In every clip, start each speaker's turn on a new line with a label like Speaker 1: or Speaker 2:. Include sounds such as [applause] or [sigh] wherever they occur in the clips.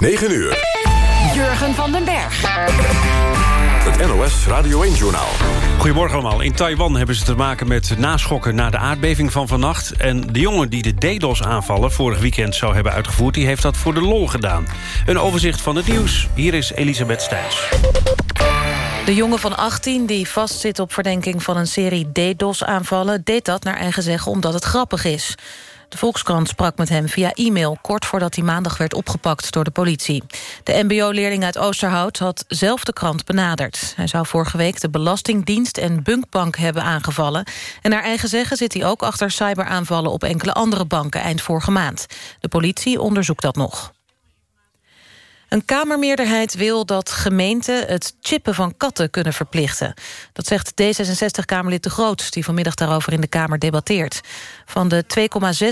Speaker 1: 9 uur.
Speaker 2: Jurgen van den Berg.
Speaker 1: Het NOS Radio 1-journaal.
Speaker 3: Goedemorgen allemaal. In Taiwan hebben ze te maken met naschokken na de aardbeving van vannacht. En de jongen die de DDoS-aanvallen vorig weekend zou hebben uitgevoerd... die heeft dat voor de lol gedaan. Een overzicht van het nieuws. Hier is Elisabeth Stijns.
Speaker 4: De jongen van 18, die vastzit op verdenking van een serie DDoS-aanvallen... deed dat naar eigen zeggen omdat het grappig is. De Volkskrant sprak met hem via e-mail... kort voordat hij maandag werd opgepakt door de politie. De mbo-leerling uit Oosterhout had zelf de krant benaderd. Hij zou vorige week de Belastingdienst en Bunkbank hebben aangevallen. En naar eigen zeggen zit hij ook achter cyberaanvallen... op enkele andere banken eind vorige maand. De politie onderzoekt dat nog. Een Kamermeerderheid wil dat gemeenten het chippen van katten kunnen verplichten. Dat zegt D66-Kamerlid De Groot, die vanmiddag daarover in de Kamer debatteert. Van de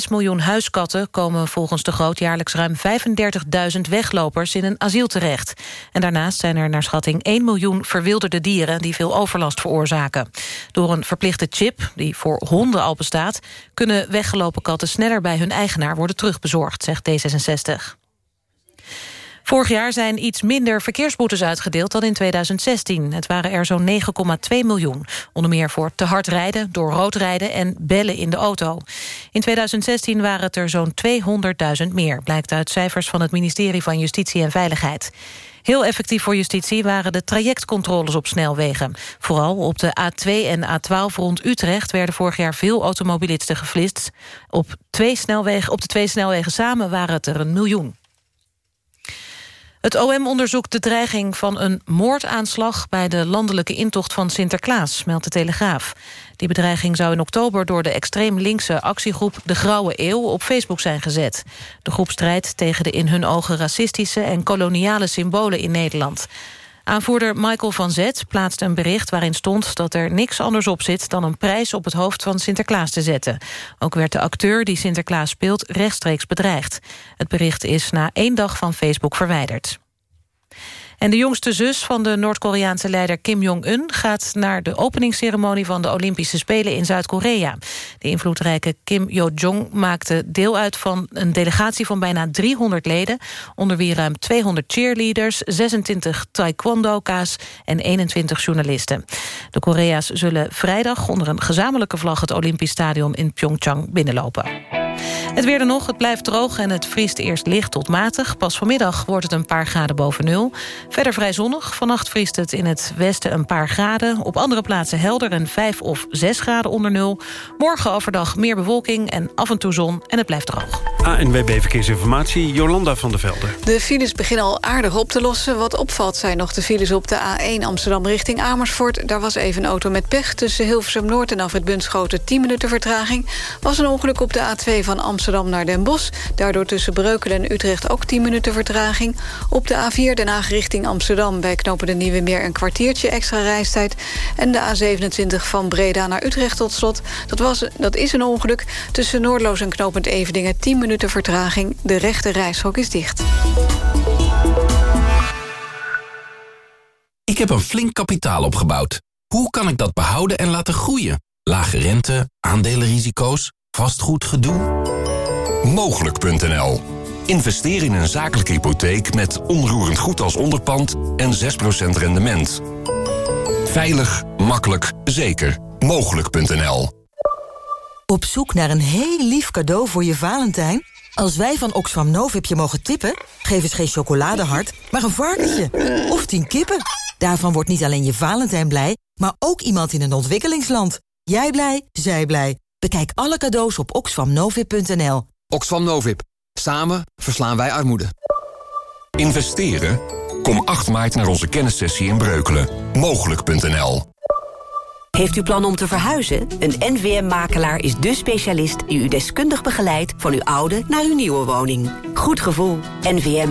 Speaker 4: 2,6 miljoen huiskatten komen volgens De Groot jaarlijks ruim 35.000 weglopers in een asiel terecht. En daarnaast zijn er naar schatting 1 miljoen verwilderde dieren die veel overlast veroorzaken. Door een verplichte chip, die voor honden al bestaat, kunnen weggelopen katten sneller bij hun eigenaar worden terugbezorgd, zegt D66. Vorig jaar zijn iets minder verkeersboetes uitgedeeld dan in 2016. Het waren er zo'n 9,2 miljoen. Onder meer voor te hard rijden, door rood rijden en bellen in de auto. In 2016 waren het er zo'n 200.000 meer... blijkt uit cijfers van het ministerie van Justitie en Veiligheid. Heel effectief voor justitie waren de trajectcontroles op snelwegen. Vooral op de A2 en A12 rond Utrecht werden vorig jaar veel automobilisten geflitst. Op, twee snelwegen, op de twee snelwegen samen waren het er een miljoen. Het OM onderzoekt de dreiging van een moordaanslag... bij de landelijke intocht van Sinterklaas, meldt de Telegraaf. Die bedreiging zou in oktober door de extreem linkse actiegroep... De Grauwe Eeuw op Facebook zijn gezet. De groep strijdt tegen de in hun ogen racistische... en koloniale symbolen in Nederland. Aanvoerder Michael van Zet plaatste een bericht waarin stond dat er niks anders op zit dan een prijs op het hoofd van Sinterklaas te zetten. Ook werd de acteur die Sinterklaas speelt rechtstreeks bedreigd. Het bericht is na één dag van Facebook verwijderd. En de jongste zus van de Noord-Koreaanse leider Kim Jong-un... gaat naar de openingsceremonie van de Olympische Spelen in Zuid-Korea. De invloedrijke Kim Yo-jong maakte deel uit van een delegatie van bijna 300 leden... onder wie ruim 200 cheerleaders, 26 taekwondoka's en 21 journalisten. De Korea's zullen vrijdag onder een gezamenlijke vlag... het Olympisch Stadion in Pyeongchang binnenlopen. Het weer er nog, het blijft droog en het vriest eerst licht tot matig. Pas vanmiddag wordt het een paar graden boven nul. Verder vrij zonnig. Vannacht vriest het in het westen een paar graden. Op andere plaatsen helder en 5 of 6 graden onder nul. Morgen overdag meer bewolking en af en toe zon en het blijft droog.
Speaker 3: ANWB Verkeersinformatie, Jolanda van der Velde.
Speaker 5: De files beginnen al aardig op te lossen. Wat opvalt zijn nog de files op de A1 Amsterdam richting Amersfoort. Daar was even een auto met pech tussen Hilversum Noord en af het Bunschoten 10 minuten vertraging. Was een ongeluk op de A2 van Amsterdam naar Den Bosch. Daardoor tussen Breukelen en Utrecht ook 10 minuten vertraging. Op de A4 Den Haag richting Amsterdam bij knopen de Nieuwe Meer een kwartiertje extra reistijd. En de A27 van Breda naar Utrecht tot slot. Dat, was, dat is een ongeluk. Tussen Noordloos en knopend Evedingen 10 minuten vertraging. De rechte reishok is dicht.
Speaker 6: Ik heb een flink kapitaal opgebouwd. Hoe kan ik dat behouden en laten groeien? Lage rente, aandelenrisico's, vastgoedgedoe?
Speaker 1: Mogelijk.nl Investeer in een zakelijke hypotheek met onroerend goed als onderpand en 6% rendement. Veilig, makkelijk, zeker. Mogelijk.nl
Speaker 7: Op zoek naar een heel lief cadeau voor je Valentijn? Als wij van Oxfam Novib je mogen tippen... geef eens geen chocoladehart, maar een varkentje. Of tien kippen. Daarvan wordt niet alleen je Valentijn blij... maar ook iemand in een ontwikkelingsland. Jij blij, zij blij. Bekijk alle cadeaus op oxfamnovib.nl.
Speaker 8: Oxfam Novib. Samen verslaan wij armoede.
Speaker 1: Investeren? Kom 8 maart naar onze kennissessie in Breukelen. Mogelijk.nl
Speaker 9: Heeft u plan om te verhuizen? Een NVM-makelaar is de specialist die u deskundig begeleidt... van uw oude naar uw nieuwe woning. Goed gevoel. NVM.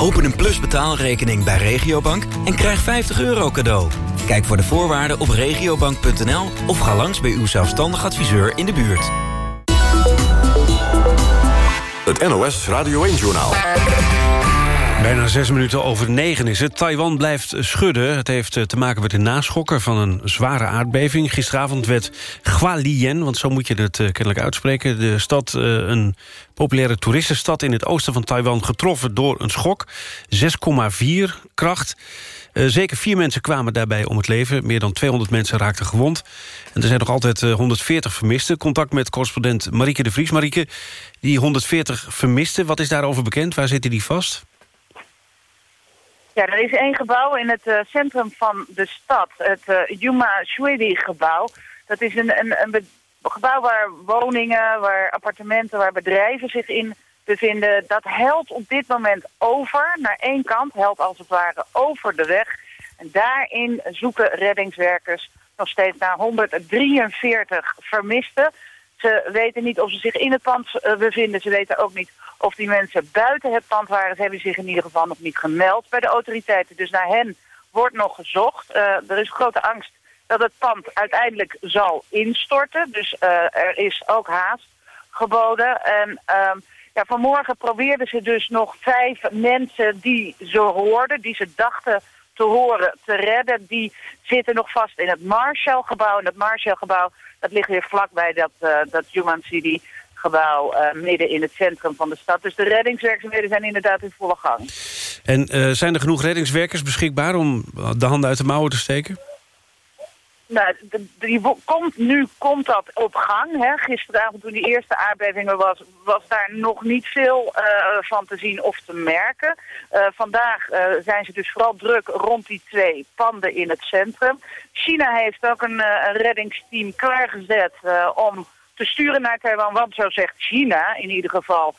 Speaker 10: Open een Plus betaalrekening bij Regiobank en krijg 50 euro cadeau. Kijk voor de voorwaarden op regiobank.nl of ga langs bij uw zelfstandig adviseur in de buurt.
Speaker 1: Het NOS Radio 1-journaal.
Speaker 3: Bijna zes minuten over negen is het. Taiwan blijft schudden. Het heeft eh, te maken met de naschokken van een zware aardbeving. Gisteravond werd Hualien, want zo moet je het eh, kennelijk uitspreken... de stad, eh, een populaire toeristenstad in het oosten van Taiwan... getroffen door een schok. 6,4 kracht. zeker vier mensen kwamen daarbij om het leven. Meer dan 200 mensen raakten gewond. En er zijn nog altijd 140 vermisten. Contact met correspondent Marieke de Vries. Marieke, die 140 vermisten, wat is daarover bekend? Waar zitten die vast?
Speaker 11: Ja, er is één gebouw in het uh, centrum van de stad, het uh, Yuma Shuidi gebouw. Dat is een, een, een gebouw waar woningen, waar appartementen, waar bedrijven zich in bevinden. Dat helt op dit moment over, naar één kant, helt als het ware over de weg. En daarin zoeken reddingswerkers nog steeds naar 143 vermisten. Ze weten niet of ze zich in het pand uh, bevinden. Ze weten ook niet of die mensen buiten het pand waren. Ze hebben zich in ieder geval nog niet gemeld bij de autoriteiten. Dus naar hen wordt nog gezocht. Uh, er is grote angst dat het pand uiteindelijk zal instorten. Dus uh, er is ook haast geboden. En uh, ja, vanmorgen probeerden ze dus nog vijf mensen die ze hoorden, die ze dachten te horen, te redden. Die zitten nog vast in het Marshall-gebouw. En het Marshall-gebouw, dat ligt weer vlakbij dat, uh, dat Human City gebouw uh, midden in het centrum van de stad. Dus de reddingswerkzaamheden zijn inderdaad in volle gang.
Speaker 3: En uh, zijn er genoeg reddingswerkers beschikbaar om de handen uit de mouwen te steken?
Speaker 11: Nou, die komt, nu komt dat op gang. Hè. Gisteravond toen die eerste aardbeving er was, was daar nog niet veel uh, van te zien of te merken. Uh, vandaag uh, zijn ze dus vooral druk rond die twee panden in het centrum. China heeft ook een, reddingsteam klaargezet om te sturen naar Taiwan. Want zo zegt China in ieder geval...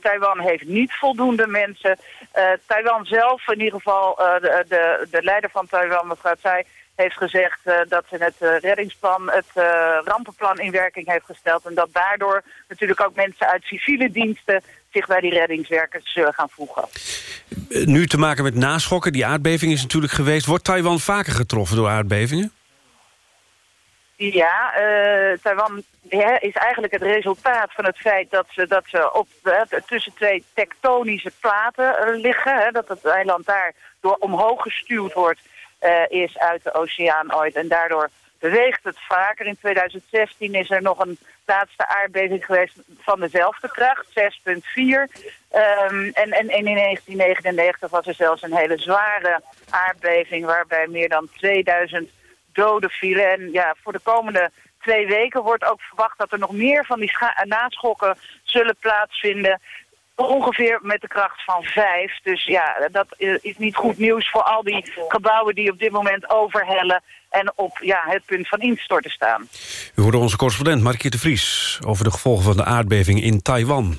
Speaker 11: Taiwan heeft niet voldoende mensen. Taiwan zelf, in ieder geval de, de, de leider van Taiwan, mevrouw Tsai heeft gezegd uh, dat ze het uh, reddingsplan, het uh, rampenplan in werking heeft gesteld. En dat daardoor natuurlijk ook mensen uit civiele diensten zich bij die reddingswerkers zullen gaan voegen.
Speaker 3: Nu te maken met naschokken, die aardbeving is natuurlijk geweest. Wordt Taiwan vaker getroffen door aardbevingen?
Speaker 11: Ja, Taiwan is eigenlijk het resultaat van het feit dat ze, dat ze op, tussen twee tektonische platen liggen. Hè, dat het eiland daar door omhoog gestuurd wordt is uit de oceaan ooit. En daardoor beweegt het vaker. In 2016 is er nog een laatste aardbeving geweest van dezelfde kracht, 6,4. Um, en, en, en in 1999 was er zelfs een hele zware aardbeving waarbij meer dan 2000 doden vielen. En ja, voor de komende twee weken wordt ook verwacht dat er nog meer van die naschokken zullen plaatsvinden. Ongeveer met de kracht van vijf. Dus ja, dat is niet goed nieuws voor al die gebouwen die op dit moment overhellen en op ja, het punt van instorten staan.
Speaker 3: U hoorde onze correspondent Markie de Vries over de gevolgen van de aardbeving in Taiwan.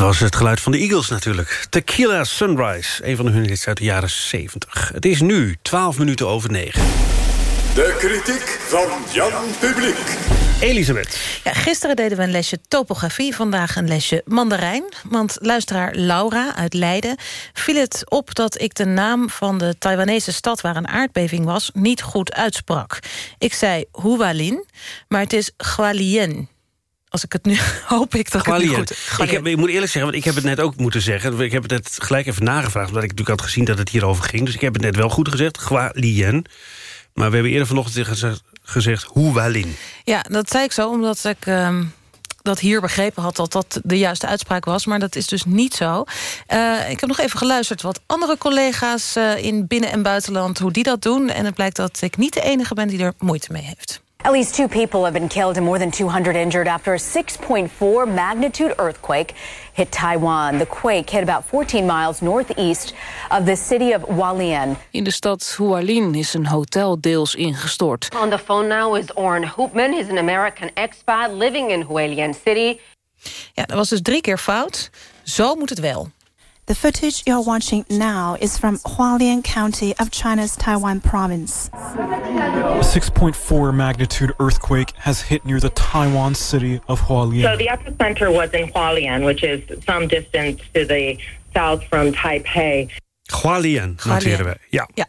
Speaker 3: was het geluid van de Eagles natuurlijk. Tequila Sunrise, een van hun hits uit de jaren 70. Het is nu 12 minuten over 9.
Speaker 12: De kritiek van Jan Publiek.
Speaker 3: Elisabeth.
Speaker 4: Ja, gisteren deden we een lesje topografie, vandaag een lesje mandarijn. Want luisteraar Laura uit Leiden viel het op dat ik de naam van de Taiwanese stad... waar een aardbeving was, niet goed uitsprak. Ik zei Hualien, maar het is Hualien. Als ik het nu [laughs] hoop ik dat het goed...
Speaker 3: Ik, heb, ik moet eerlijk zeggen, want ik heb het net ook moeten zeggen. Ik heb het net gelijk even nagevraagd, omdat ik natuurlijk had gezien dat het hierover ging. Dus ik heb het net wel goed gezegd, Gwalien. Maar we hebben eerder vanochtend gezegd, gezegd Hualien.
Speaker 4: Ja, dat zei ik zo, omdat ik ehm, dat hier begrepen had... dat dat de juiste uitspraak was, maar dat is dus niet zo. Eh, ik heb nog even geluisterd wat andere collega's... eh, in binnen- en buitenland, hoe die dat doen. En het blijkt dat ik niet de enige ben die er moeite mee heeft.
Speaker 13: At least two people have been killed and more than 200 injured after a 6.4 magnitude earthquake hit Taiwan. The quake hit about 14 miles northeast of the city of Hualien.
Speaker 14: In de stad Hualien is een hotel deels ingestort.
Speaker 15: On the phone now is Oren Hoopman. He's an American expat living in Hualien City.
Speaker 4: Ja, dat was dus drie keer fout. Zo moet het wel.
Speaker 16: The footage you're watching now is from Hualien County of China's Taiwan province.
Speaker 17: A 6.4 magnitude earthquake has hit near the Taiwan city of Hualien.
Speaker 18: So the epicenter was in Hualien, which is some distance to the south from Taipei.
Speaker 3: Gwalien, noteren we. Ja.
Speaker 4: Ja.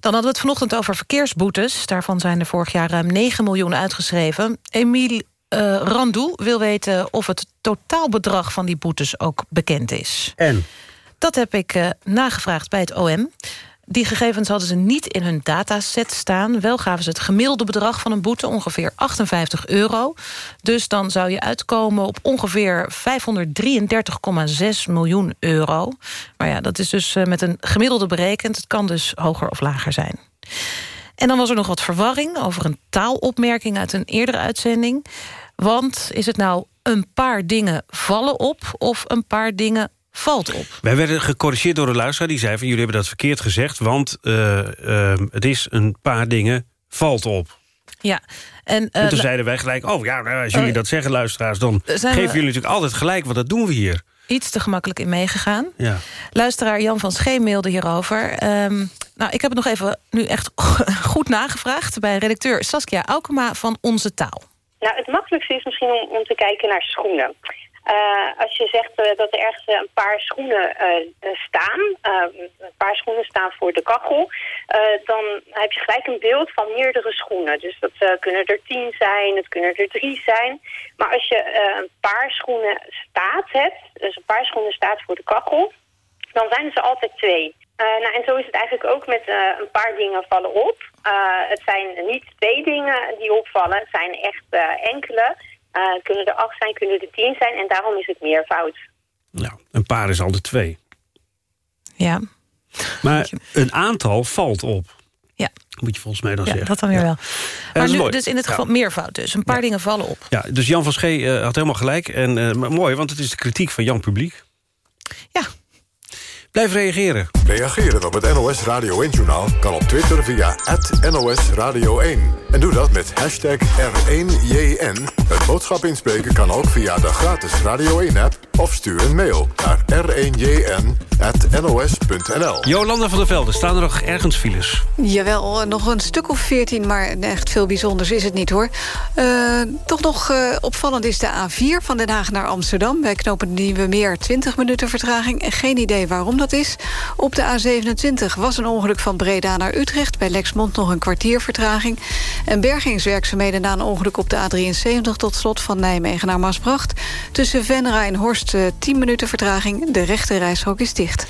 Speaker 4: Dan hadden we het vanochtend over verkeersboetes. Daarvan zijn er vorig jaar ruim 9 miljoen uitgeschreven. Emiel eh Randou wil weten of het totaalbedrag van die boetes ook bekend is.
Speaker 3: En?
Speaker 4: Dat heb ik eh, nagevraagd bij het OM. Die gegevens hadden ze niet in hun dataset staan. Wel gaven ze het gemiddelde bedrag van een boete, ongeveer 58 euro. Dus dan zou je uitkomen op ongeveer 533,6 miljoen euro. Maar ja, dat is dus eh, met een gemiddelde berekend. Het kan dus hoger of lager zijn. En dan was er nog wat verwarring over een taalopmerking uit een eerdere uitzending. Want is het nou een paar dingen vallen op of een paar dingen valt op?
Speaker 3: Wij werden gecorrigeerd door een luisteraar die zei van jullie hebben dat verkeerd gezegd, want eh, eh, het is een paar dingen valt op.
Speaker 4: Ja. En, eh,
Speaker 3: En toen
Speaker 4: lu-
Speaker 3: zeiden wij gelijk, oh ja, nou, als jullie
Speaker 4: Oh,
Speaker 3: dat zeggen luisteraars, dan geven jullie natuurlijk altijd gelijk, want dat doen we hier.
Speaker 4: iets te gemakkelijk in meegegaan.
Speaker 3: Ja.
Speaker 4: Luisteraar Jan van Schee mailde hierover. Ehm, nou, ik heb het nog even nu echt [laughs] goed nagevraagd... bij redacteur Saskia Aukema van Onze Taal.
Speaker 19: Nou, het makkelijkste is misschien om, om te kijken naar schoenen. Eh, als je zegt eh, dat er ergens eh, een paar schoenen staan, een paar schoenen staan voor de kachel, dan heb je gelijk een beeld van meerdere schoenen. Dus dat kunnen er tien zijn, het kunnen er drie zijn. Maar als je een paar schoenen staat hebt, dus een paar schoenen staat voor de kachel, dan zijn er altijd twee. Eh, nou, en zo is het eigenlijk ook met eh, een paar dingen vallen op. Eh, het zijn niet twee dingen die opvallen, het zijn echt eh, enkele. Eh, kunnen er acht zijn, kunnen er tien zijn en daarom is het meervoud.
Speaker 3: Een paar is altijd twee.
Speaker 4: Ja.
Speaker 3: Maar een aantal valt op.
Speaker 4: Ja.
Speaker 3: Moet je volgens mij dan
Speaker 4: Ja,
Speaker 3: zeggen.
Speaker 4: dat dan weer wel. Maar nu,
Speaker 3: mooi.
Speaker 4: dus in het geval
Speaker 3: Ja.
Speaker 4: meervoud dus. Een paar dingen vallen op.
Speaker 3: Ja, dus Jan van Schee had helemaal gelijk. En eh, maar mooi, want het is de kritiek van Jan Publiek.
Speaker 4: Ja.
Speaker 3: Blijf reageren.
Speaker 12: Reageren op het NOS Radio 1-journaal kan op Twitter via NOS Radio 1. En doe dat met hashtag R1JN. Het boodschap inspreken kan ook via de gratis Radio 1-app... of stuur een mail naar r1jn.nos.nl.
Speaker 3: Jolanda van der Velde, staan er nog ergens files?
Speaker 5: Jawel, nog een stuk of veertien, maar echt veel bijzonders is het niet hoor. Eh, toch nog eh, opvallend is de A4 van Den Haag naar Amsterdam. Bij knopen Nieuwe Meer 20 minuten vertraging. En geen idee waarom is. Op de A27 was een ongeluk van Breda naar Utrecht. Bij Lexmond nog een kwartier vertraging. En bergingswerkzaamheden na een ongeluk op de A73... tot slot van Nijmegen naar Maasbracht. Tussen Venra en Horst eh, 10 minuten vertraging. De rechte reishok is dicht.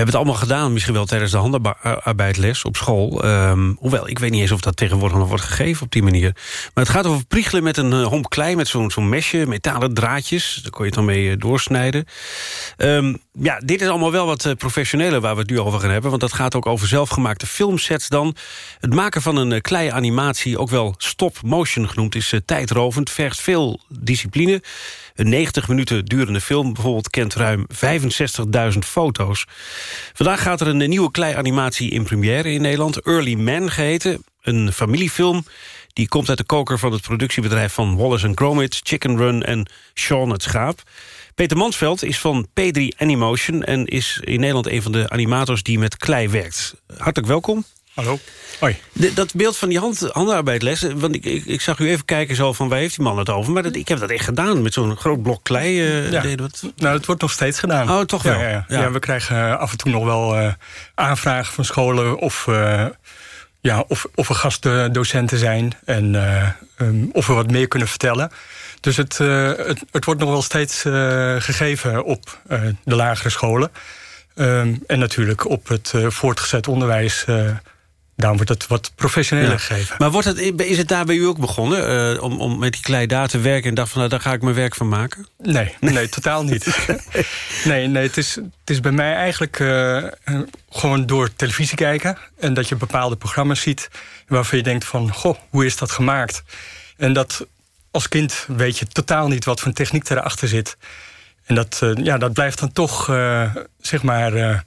Speaker 3: We hebben het allemaal gedaan, misschien wel tijdens de handarbeidles op school. Ehm, hoewel, ik weet niet eens of dat tegenwoordig nog wordt gegeven op die manier. Maar het gaat over priegelen met een eh, homp klei... met zo'n mesje, metalen draadjes. Daar kon je het dan mee eh, doorsnijden. Ehm, ja, dit is allemaal wel wat eh, professioneler waar we het nu over gaan hebben. Want dat gaat ook over zelfgemaakte filmsets dan. Het maken van een eh, klei-animatie, ook wel stop-motion genoemd... is tijdrovend, vergt veel discipline... Een 90 minuten durende film bijvoorbeeld kent ruim 65.000 foto's. Vandaag gaat er een nieuwe klei-animatie in première in Nederland. Early Man geheten, een familiefilm. Die komt uit de koker van het productiebedrijf van Wallace Gromit... Chicken Run en Sean het Schaap. Peter Mansveld is van P3 Animation... en is in Nederland een van de animators die met klei werkt. Hartelijk welkom.
Speaker 20: Hallo. Hoi.
Speaker 3: De- dat beeld van die hand, handarbeidles, eh, want ik, ik, ik zag u even kijken zo van waar heeft die man het over. Maar dat, ik heb dat echt gedaan met zo'n groot blok klei. eh,
Speaker 20: Ja.
Speaker 3: we het.
Speaker 20: Nou, dat wordt nog steeds gedaan.
Speaker 3: Oh, toch wel?
Speaker 20: Ja, ja, ja. We krijgen eh, af en toe nog wel aanvragen van scholen... of, eh, ja, of, of er gastdocenten zijn en eh, ehm, of we wat meer kunnen vertellen. Dus het, het, het wordt nog wel steeds gegeven op de lagere scholen. Ehm, en natuurlijk op het voortgezet onderwijs... eh, daar wordt het wat professioneler
Speaker 3: Ja.
Speaker 20: gegeven.
Speaker 3: Maar wordt het, is het daar bij u ook begonnen? eh, om, om met die klei daar te werken en dacht van nou, daar ga ik mijn werk van maken?
Speaker 20: Nee, nee, [laughs] totaal niet. [laughs] nee, nee het, is, het is bij mij eigenlijk eh, gewoon door televisie kijken... en dat je bepaalde programma's ziet waarvan je denkt van... goh, hoe is dat gemaakt? En dat als kind weet je totaal niet wat voor techniek erachter zit. En dat, eh, ja, dat blijft dan toch, zeg maar,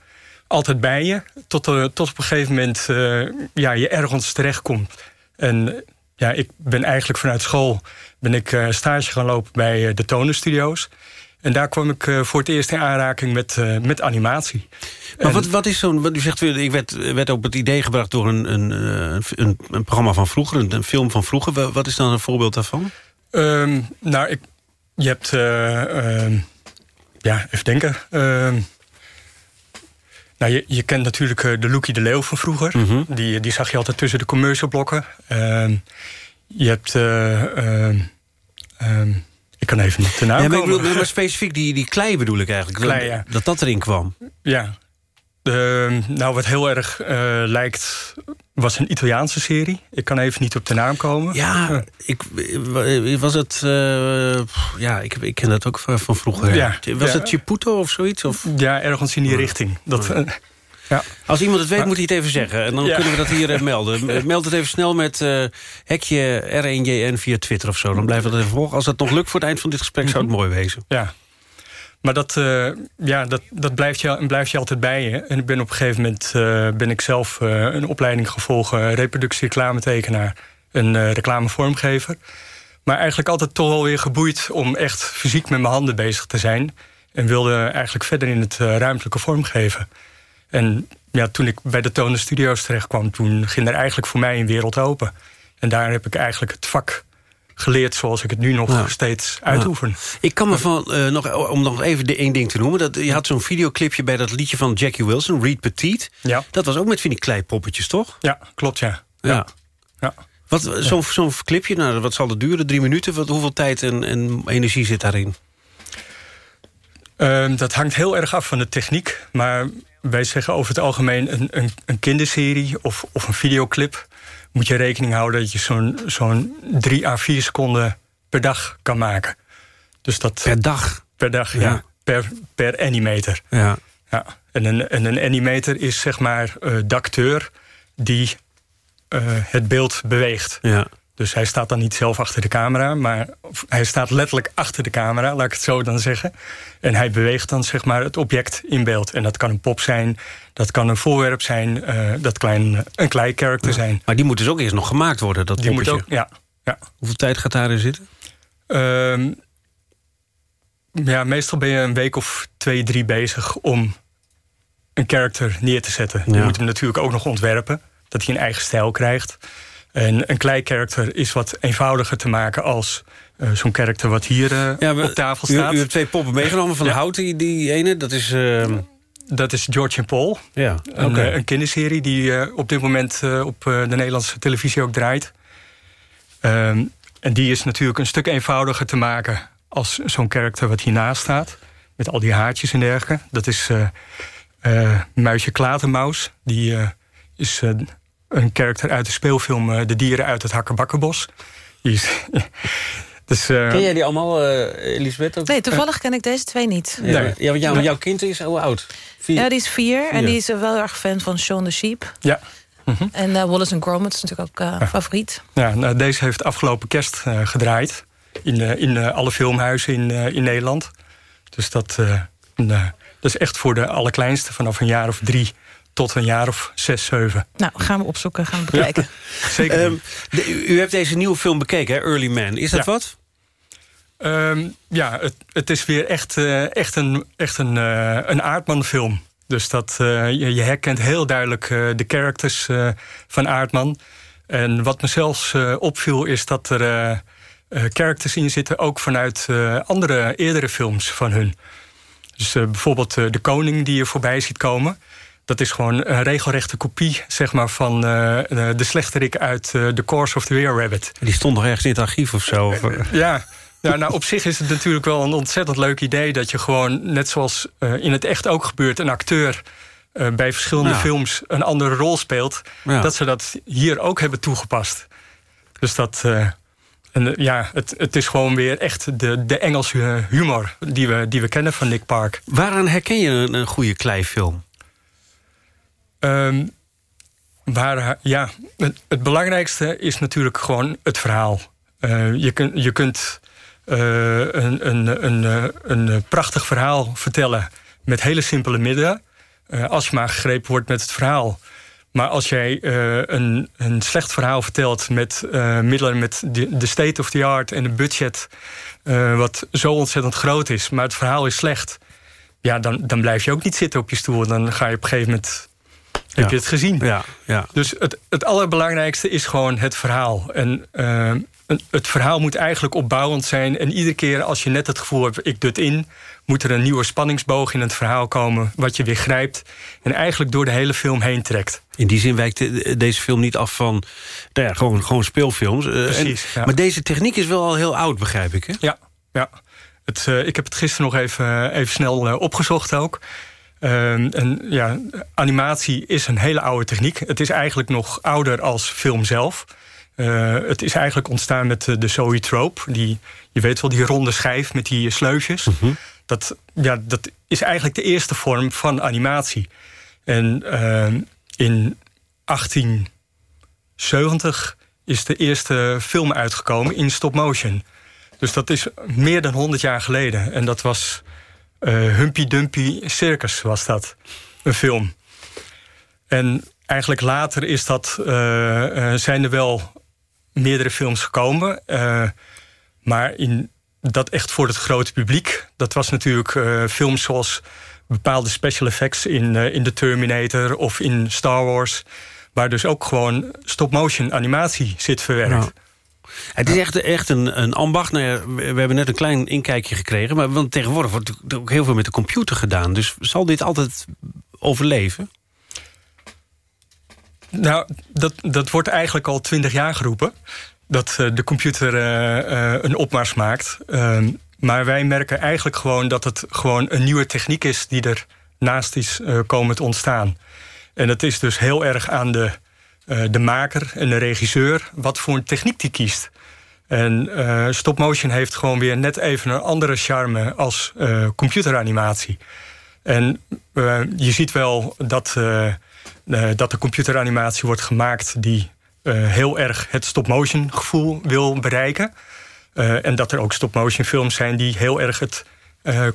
Speaker 20: altijd bij je... tot, eh, tot op een gegeven moment eh, ja, je ergens terechtkomt. En ja, ik ben eigenlijk vanuit school ben ik eh, stage gaan lopen bij de Tonenstudio's. En daar kwam ik voor het eerst in aanraking met, met animatie.
Speaker 3: Maar
Speaker 20: En-
Speaker 3: wat, wat is zo'n... wat U zegt, ik werd, werd op het idee gebracht door een, een, een, een programma van vroeger, een, een film van vroeger. Wa- Wat is dan een voorbeeld daarvan?
Speaker 20: Ehm, nou, ik, je hebt... eh, ehm, ja, even denken. Nou, je, je kent natuurlijk eh, de Loekie de Leeuw van vroeger.
Speaker 3: Mhm.
Speaker 20: die, die zag je altijd tussen de commercialblokken. Ehm, je hebt... eh, ehm, ehm, ik kan even niet de naam
Speaker 3: ja, maar, ik bedoel, maar specifiek die, die klei bedoel ik eigenlijk.
Speaker 20: Klei, ja.
Speaker 3: Dat dat erin kwam.
Speaker 20: Ja. Ehm, nou, wat heel erg eh, lijkt, was een Italiaanse serie. Ik kan even niet op de naam komen.
Speaker 3: Ja, ik, was het... eh, ja, ik, ik ken dat ook van, van vroeger.
Speaker 20: Ja,
Speaker 3: was
Speaker 20: ja.
Speaker 3: het Chiputo of zoiets? Of?
Speaker 20: Ja, ergens in die richting. Dat, eh, ja.
Speaker 3: Als iemand het weet,
Speaker 20: Maar-
Speaker 3: moet hij het even zeggen. En dan
Speaker 20: Ja.
Speaker 3: kunnen we dat hier eh, melden. [laughs] Meld het even snel met eh, hekje R1JN via Twitter of zo. Dan blijven we dat even volgen. Als dat nog lukt voor het eind van dit gesprek, zou het mooi wezen.
Speaker 20: Ja. Maar dat, eh, ja, dat, dat blijft, je, blijft je altijd bij je. En ik ben op een gegeven moment eh, ben ik zelf eh, een opleiding gevolgd... uh, reproductie-reclametekenaar, een reclamevormgever. Maar eigenlijk altijd toch wel weer geboeid om echt fysiek met mijn handen bezig te zijn. En wilde eigenlijk verder in het ruimtelijke vormgeven. En ja, toen ik bij de Tonen Studios terecht kwam... toen ging er eigenlijk voor mij een wereld open. En daar heb ik eigenlijk het vak geleerd zoals ik het nu nog steeds uitoefen.
Speaker 3: Ik kan me van, eh, nog, om nog even de één ding te noemen... Dat, je had zo'n videoclipje bij dat liedje van Jackie Wilson, Reed Petit.
Speaker 20: Ja.
Speaker 3: Dat was ook met van die kleipoppetjes, toch?
Speaker 20: Ja, klopt, ja.
Speaker 3: Ja.
Speaker 20: Ja.
Speaker 3: Wat, Zo'n zo'n clipje, nou, wat zal het duren? Drie minuten? Wat, hoeveel tijd en, en energie zit daarin?
Speaker 20: Ehm, dat hangt heel erg af van de techniek. Maar wij zeggen over het algemeen een, een, een kinderserie of, of een videoclip... moet je rekening houden dat je zo'n zo'n drie à vier seconden per dag kan maken. Dus dat,
Speaker 3: per dag?
Speaker 20: Per dag, ja.
Speaker 3: Ja.
Speaker 20: Per, per animator.
Speaker 3: Ja.
Speaker 20: Ja, en een, en een animator is zeg maar eh, de acteur die eh, het beeld beweegt.
Speaker 3: Ja.
Speaker 20: Dus hij staat dan niet zelf achter de camera, maar hij staat letterlijk achter de camera, laat ik het zo dan zeggen. En hij beweegt dan zeg maar het object in beeld. En dat kan een pop zijn, dat kan een voorwerp zijn, eh, dat kan een klein character zijn.
Speaker 3: Maar die moet dus ook eerst nog gemaakt worden, dat
Speaker 20: Die moet ook, ja. ja.
Speaker 3: Hoeveel tijd gaat daarin zitten?
Speaker 20: Ehm, ja, meestal ben je een week of twee, drie bezig om een character neer te zetten. Je moet hem natuurlijk ook nog ontwerpen, dat hij een eigen stijl krijgt. En een klein character is wat eenvoudiger te maken als eh, zo'n character wat hier eh,
Speaker 3: Ja, we-
Speaker 20: op tafel
Speaker 3: u,
Speaker 20: staat.
Speaker 3: u hebt twee poppen meegenomen van
Speaker 20: Ja.
Speaker 3: hout, die, die ene. Dat is... ehm,
Speaker 20: Dat is George en Paul.
Speaker 3: ja,
Speaker 20: Een,
Speaker 3: oké.
Speaker 20: eh, een kinderserie die op dit moment op de Nederlandse televisie ook draait. Ehm, en die is natuurlijk een stuk eenvoudiger te maken als zo'n karakter wat hiernaast staat. Met al die haartjes en dergelijke. Dat is Muisje Klatermaus. Die is een karakter uit de speelfilm eh, De Dieren uit het Hakkerbakkenbos. [laughs] Dus, eh,
Speaker 3: Ken jij die allemaal, eh, Elisabeth? Ook?
Speaker 4: Nee, toevallig ken ik deze twee niet.
Speaker 3: Ja,
Speaker 20: Nee.
Speaker 3: ja, want jouw, jouw kind is hoe oud? Vier?
Speaker 4: Ja, die is vier en die is wel erg fan van Shaun the Sheep.
Speaker 20: Ja.
Speaker 4: En eh, Wallace and Gromit is natuurlijk ook eh, favoriet.
Speaker 20: Ja, nou, deze heeft afgelopen kerst eh, gedraaid. In, eh, in eh, alle filmhuizen in, eh, in Nederland. Dus dat, eh, een, eh, dat is echt voor de allerkleinste. Vanaf een jaar of drie tot een jaar of zes, zeven.
Speaker 4: Nou, gaan we opzoeken, gaan we bekijken. [laughs]
Speaker 20: Zeker.
Speaker 3: Ehm, de- u, hebt deze nieuwe film bekeken, hè? Early Man. Is dat
Speaker 20: Ja.
Speaker 3: wat?
Speaker 20: Ehm, ja, het, het is weer echt, eh, echt een, echt een, eh een Aardman-film. Dus dat, eh, je, je herkent heel duidelijk eh, de characters eh, van Aardman. En wat me zelfs eh, opviel is dat er eh, eh, characters in zitten... ook vanuit eh, andere eerdere films van hun. Dus eh, bijvoorbeeld de koning die je voorbij ziet komen... dat is gewoon een regelrechte kopie zeg maar, van eh, de slechterik uit eh, The Course of the Were Rabbit.
Speaker 3: Die stond nog ergens in het archief of zo. Of, eh,
Speaker 20: Ja, ja nou, op zich is het natuurlijk wel een ontzettend leuk idee... dat je gewoon, net zoals in het echt ook gebeurt... een acteur bij verschillende
Speaker 3: Ja.
Speaker 20: films een andere rol speelt...
Speaker 3: Ja.
Speaker 20: dat ze dat hier ook hebben toegepast. Dus dat... en, ja, het, het is gewoon weer echt de, de Engelse humor die we, die we kennen van Nick Park.
Speaker 3: Waaraan herken je een, een goede kleifilm?
Speaker 20: Ehm, waar, ja, het, belangrijkste is natuurlijk gewoon het verhaal. Eh, je, kun, je kunt eh, een, een, een, een prachtig verhaal vertellen met hele simpele middelen. eh, als je maar gegrepen wordt met het verhaal. Maar als jij een, een slecht verhaal vertelt met middelen met de, state of the art en een budget wat zo ontzettend groot is, maar het verhaal is slecht, ja, dan, dan blijf je ook niet zitten op je stoel. Dan ga je op een gegeven moment heb je het gezien.
Speaker 3: Ja, ja.
Speaker 20: Dus het, het allerbelangrijkste is gewoon het verhaal. En eh, een- het verhaal moet eigenlijk opbouwend zijn. En iedere keer als je net het gevoel hebt, ik dut in... moet er een nieuwe spanningsboog in het verhaal komen... wat je weer grijpt en eigenlijk door de hele film heen trekt.
Speaker 3: In die zin wijkt de- deze film niet af van nou ja, gewoon, gewoon speelfilms. Eh,
Speaker 20: Precies,
Speaker 3: en-
Speaker 20: ja.
Speaker 3: Maar deze techniek is wel al heel oud, begrijp ik, hè?
Speaker 20: Ja, ja. Het, eh, ik heb het gisteren nog even, even snel opgezocht ook. Ehm, en ja, animatie is een hele oude techniek. Het is eigenlijk nog ouder als film zelf. Eh, het is eigenlijk ontstaan met de, de zoetrope. Die, je weet wel, die ronde schijf met die sleufjes. dat, ja, dat is eigenlijk de eerste vorm van animatie. En ehm, in 1870 is de eerste film uitgekomen in stop motion. Dus dat is meer dan 100 jaar geleden. En dat was eh, Humpy Dumpy Circus, was dat. Een film. En eigenlijk later is dat, eh, eh, zijn er wel meerdere films gekomen. maar in, dat echt voor het grote publiek. Dat was natuurlijk films zoals bepaalde special effects in, in The Terminator of in Star Wars. Waar dus ook gewoon stop-motion animatie zit verwerkt.
Speaker 3: Het is echt, echt een, een ambacht. Nou ja, we, hebben net een klein inkijkje gekregen. Maar want tegenwoordig wordt er ook heel veel met de computer gedaan. Dus zal dit altijd overleven?
Speaker 20: Nou, dat, dat wordt eigenlijk al twintig jaar geroepen. Dat eh, de computer eh, eh, een opmars maakt. Ehm, maar wij merken eigenlijk gewoon dat het gewoon een nieuwe techniek is... die er naast is komen te ontstaan. En het is dus heel erg aan de, de maker en de regisseur... wat voor een techniek die kiest. En eh stop-motion heeft gewoon weer net even een andere charme als eh, computeranimatie. En uh, je ziet wel dat, uh, uh, dat de computeranimatie wordt gemaakt... die heel erg het stop-motion gevoel wil bereiken. en dat er ook stop-motion films zijn... die heel erg het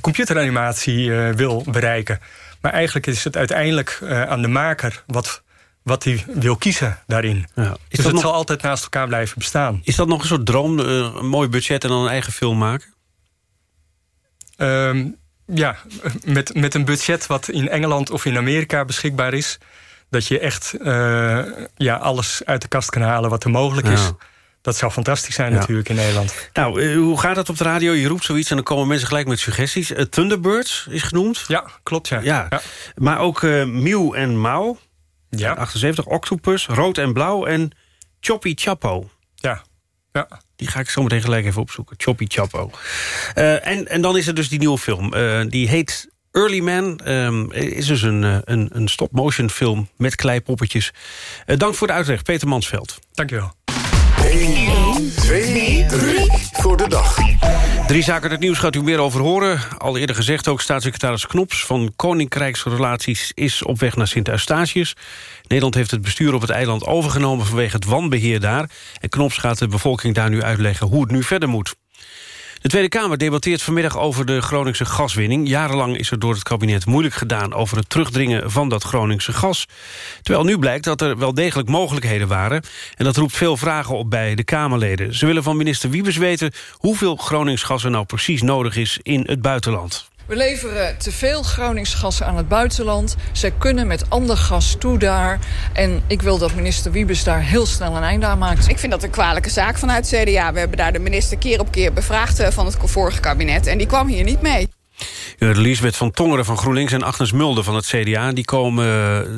Speaker 20: computeranimatie wil bereiken. Maar eigenlijk is het uiteindelijk aan de maker... wat wat hij wil kiezen daarin. Ja. Is dus dat het nog... zal altijd naast elkaar blijven bestaan.
Speaker 3: Is dat nog een soort droom, een mooi budget en dan een eigen film maken?
Speaker 20: Um, ja, met, met een budget wat in Engeland of in Amerika beschikbaar is... dat je echt uh, ja, alles uit de kast kan halen wat er mogelijk is... Ja. Dat zou fantastisch zijn ja. natuurlijk in Nederland.
Speaker 3: Nou, uh, hoe gaat dat op de radio? Je roept zoiets en dan komen mensen gelijk met suggesties. Uh, Thunderbirds is genoemd.
Speaker 20: Ja, klopt, ja.
Speaker 3: ja. ja. Maar ook uh, Mew en Mao. Ja. 78, Octopus, Rood en Blauw en Choppy Chapo.
Speaker 20: Ja, ja.
Speaker 3: Die ga ik zo meteen gelijk even opzoeken. Choppy Chapo. Uh, en, en dan is er dus die nieuwe film. Uh, die heet Early Man. Um, is dus een, een, een stop-motion film met kleipoppetjes. Uh, dank voor de uitleg, Peter Mansveld.
Speaker 20: Dankjewel.
Speaker 12: 1, 2, 3 voor de dag.
Speaker 3: Drie zaken het nieuws gaat u meer over horen. Al eerder gezegd ook staatssecretaris Knops van Koninkrijksrelaties... is op weg naar Sint-Eustatius. Nederland heeft het bestuur op het eiland overgenomen... vanwege het wanbeheer daar. En Knops gaat de bevolking daar nu uitleggen hoe het nu verder moet. De Tweede Kamer debatteert vanmiddag over de Groningse gaswinning. Jarenlang is er door het kabinet moeilijk gedaan... over het terugdringen van dat Groningse gas. Terwijl nu blijkt dat er wel degelijk mogelijkheden waren. En dat roept veel vragen op bij de Kamerleden. Ze willen van minister Wiebes weten... hoeveel Gronings gas er nou precies nodig is in het buitenland.
Speaker 21: We leveren te veel Groningsgas aan het buitenland. Zij kunnen met ander gas toe daar. En ik wil dat minister Wiebes daar heel snel een einde aan maakt.
Speaker 22: Ik vind dat een kwalijke zaak vanuit CDA. We hebben daar de minister keer op keer bevraagd van het vorige kabinet. En die kwam hier niet mee.
Speaker 3: Ja, Liesbeth van Tongeren van GroenLinks en Agnes Mulder van het CDA... die komen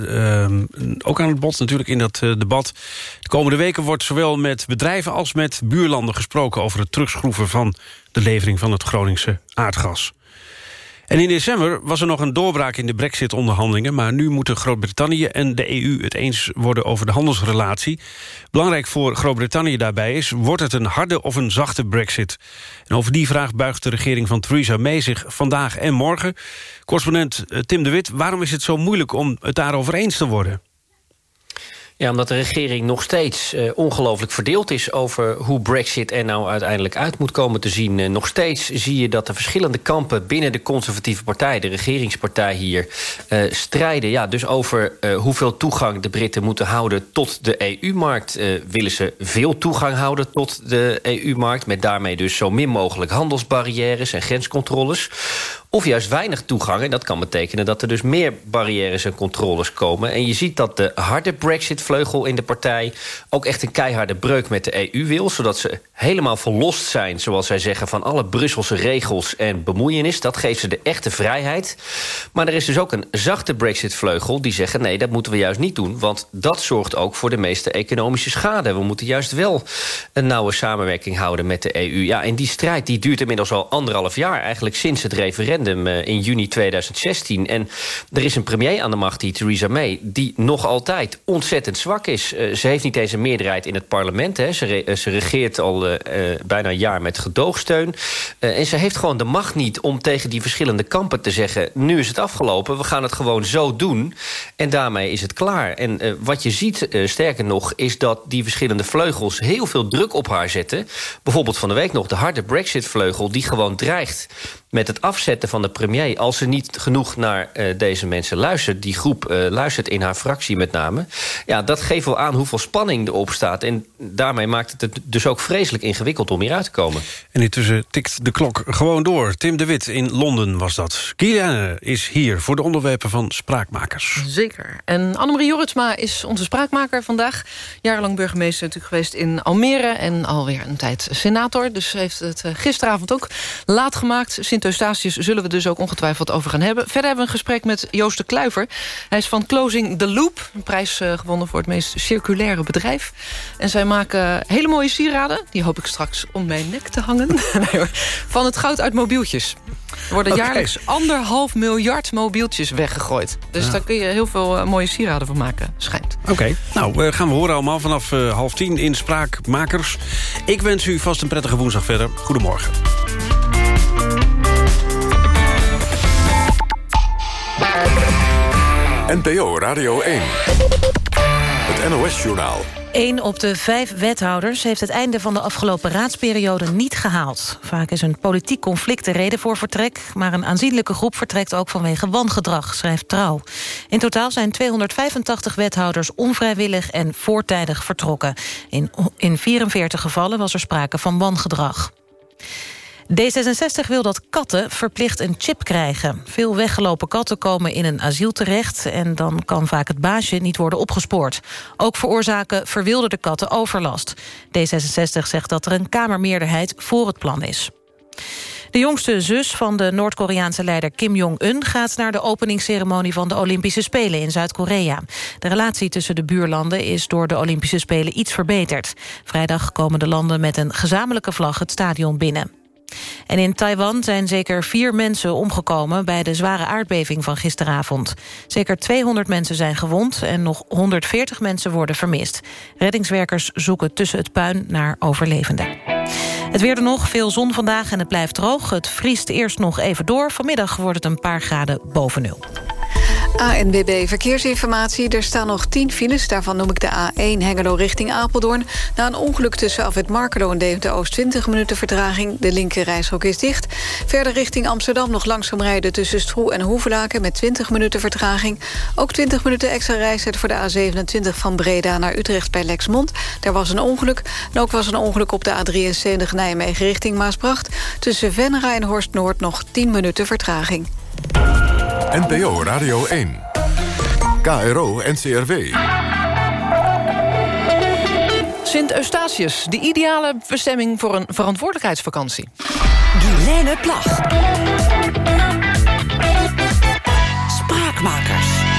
Speaker 3: uh, ook aan het bod natuurlijk in dat uh, debat. De komende weken wordt zowel met bedrijven als met buurlanden gesproken... over het terugschroeven van de levering van het Groningse aardgas. En in december was er nog een doorbraak in de brexit-onderhandelingen... maar nu moeten Groot-Brittannië en de EU het eens worden over de handelsrelatie. Belangrijk voor Groot-Brittannië daarbij is... wordt het een harde of een zachte brexit? En over die vraag buigt de regering van Theresa May zich vandaag en morgen. Correspondent eh, Tim de Wit, waarom is het zo moeilijk om het daarover eens te worden?
Speaker 23: Ja, omdat de regering nog steeds uh, ongelooflijk verdeeld is... over hoe Brexit er nou uiteindelijk uit moet komen te zien. Uh, nog steeds zie je dat de verschillende kampen binnen de conservatieve partij... de regeringspartij hier, uh, strijden. Ja, dus over hoeveel toegang de Britten moeten houden tot de EU-markt. willen ze veel toegang houden tot de EU-markt... met daarmee dus zo min mogelijk handelsbarrières en grenscontroles... Of juist weinig toegang. En dat kan betekenen dat er dus meer barrières en controles komen. En je ziet dat de harde Brexit-vleugel in de partij... ook echt een keiharde breuk met de EU wil. Zodat ze helemaal verlost zijn, zoals zij zeggen... van alle Brusselse regels en bemoeienis. Dat geeft ze de echte vrijheid. Maar er is dus ook een zachte Brexit-vleugel die zeggen... nee, dat moeten we juist niet doen. Want dat zorgt ook voor de meeste economische schade. We moeten juist wel een nauwe samenwerking houden met de EU. Ja, en die strijd die duurt inmiddels al anderhalf jaar. Eigenlijk sinds het referendum referendum in juni 2016. En er is een premier aan de macht, die Theresa May... die nog altijd ontzettend zwak is. Uh, ze heeft niet eens een meerderheid in het parlement. Hè. Ze, re ze regeert al bijna een jaar met gedoogsteun. en ze heeft gewoon de macht niet om tegen die verschillende kampen te zeggen... nu is het afgelopen, we gaan het gewoon zo doen. En daarmee is het klaar. En wat je ziet, sterker nog, is dat die verschillende vleugels... heel veel druk op haar zetten. Bijvoorbeeld van de week nog de harde Brexit-vleugel... die gewoon dreigt met het afzetten van de premier... als ze niet genoeg naar uh, deze mensen luistert... die groep uh, luistert in haar fractie met name... ja, dat geeft wel aan hoeveel spanning erop staat. En daarmee maakt het het dus ook vreselijk ingewikkeld om hieruit te komen.
Speaker 3: En intussen tikt de klok gewoon door. Tim de Wit in Londen was dat. Kiliane is hier voor de onderwerpen van Spraakmakers.
Speaker 24: Zeker. En Annemarie Jorritsma is onze spraakmaker vandaag. Jarenlang burgemeester natuurlijk geweest in Almere... en alweer een tijd senator. Dus heeft het uh, gisteravond ook laat gemaakt... Sint-Eustatius zullen we dus ook ongetwijfeld over gaan hebben. Verder hebben we een gesprek met Joost de Kluiver. Hij is van Closing the Loop. Een prijs uh, gewonnen voor het meest circulaire bedrijf. En zij maken hele mooie sieraden. Die hoop ik straks om mijn nek te hangen. [laughs] van het goud uit mobieltjes. Er worden okay. jaarlijks anderhalf miljard mobieltjes weggegooid. Dus ja. daar kun je heel veel uh, mooie sieraden van maken, schijnt.
Speaker 3: Oké, okay. nou, uh, gaan we horen allemaal vanaf uh, half tien in Spraakmakers. Ik wens u vast een prettige woensdag verder. Goedemorgen.
Speaker 12: NPO Radio 1. Het NOS-journaal.
Speaker 4: Eén op de vijf wethouders heeft het einde van de afgelopen raadsperiode niet gehaald. Vaak is een politiek conflict de reden voor vertrek... maar een aanzienlijke groep vertrekt ook vanwege wangedrag, schrijft Trouw. In totaal zijn 285 wethouders onvrijwillig en voortijdig vertrokken. In, in 44 gevallen was er sprake van wangedrag. D66 wil dat katten verplicht een chip krijgen. Veel weggelopen katten komen in een asiel terecht... en dan kan vaak het baasje niet worden opgespoord. Ook veroorzaken verwilderde katten overlast. D66 zegt dat er een kamermeerderheid voor het plan is. De jongste zus van de Noord-Koreaanse leider Kim Jong-un... gaat naar de openingsceremonie van de Olympische Spelen in Zuid-Korea. De relatie tussen de buurlanden is door de Olympische Spelen iets verbeterd. Vrijdag komen de landen met een gezamenlijke vlag het stadion binnen. En in Taiwan zijn zeker vier mensen omgekomen... bij de zware aardbeving van gisteravond. Zeker 200 mensen zijn gewond en nog 140 mensen worden vermist. Reddingswerkers zoeken tussen het puin naar overlevenden. Het weer er nog, veel zon vandaag en het blijft droog. Het vriest eerst nog even door. Vanmiddag wordt het een paar graden boven nul.
Speaker 5: ANBB Verkeersinformatie. Er staan nog 10 files. Daarvan noem ik de A1 Hengelo richting Apeldoorn. Na een ongeluk tussen Afwet Markelo en Deventer Oost 20 minuten vertraging. De linker reishok is dicht. Verder richting Amsterdam nog langzaam rijden tussen Stroe en Hoevelaken... met 20 minuten vertraging. Ook 20 minuten extra reistijd voor de A27 van Breda naar Utrecht bij Lexmond. Daar was een ongeluk. En ook was een ongeluk op de A73 Nijmegen richting Maasbracht. Tussen Venray en Horst Noord nog 10 minuten vertraging.
Speaker 12: NPO Radio 1. KRO NCRW.
Speaker 24: Sint Eustatius, de ideale bestemming voor een verantwoordelijkheidsvakantie.
Speaker 25: Guilaine Plag. Spraakmakers.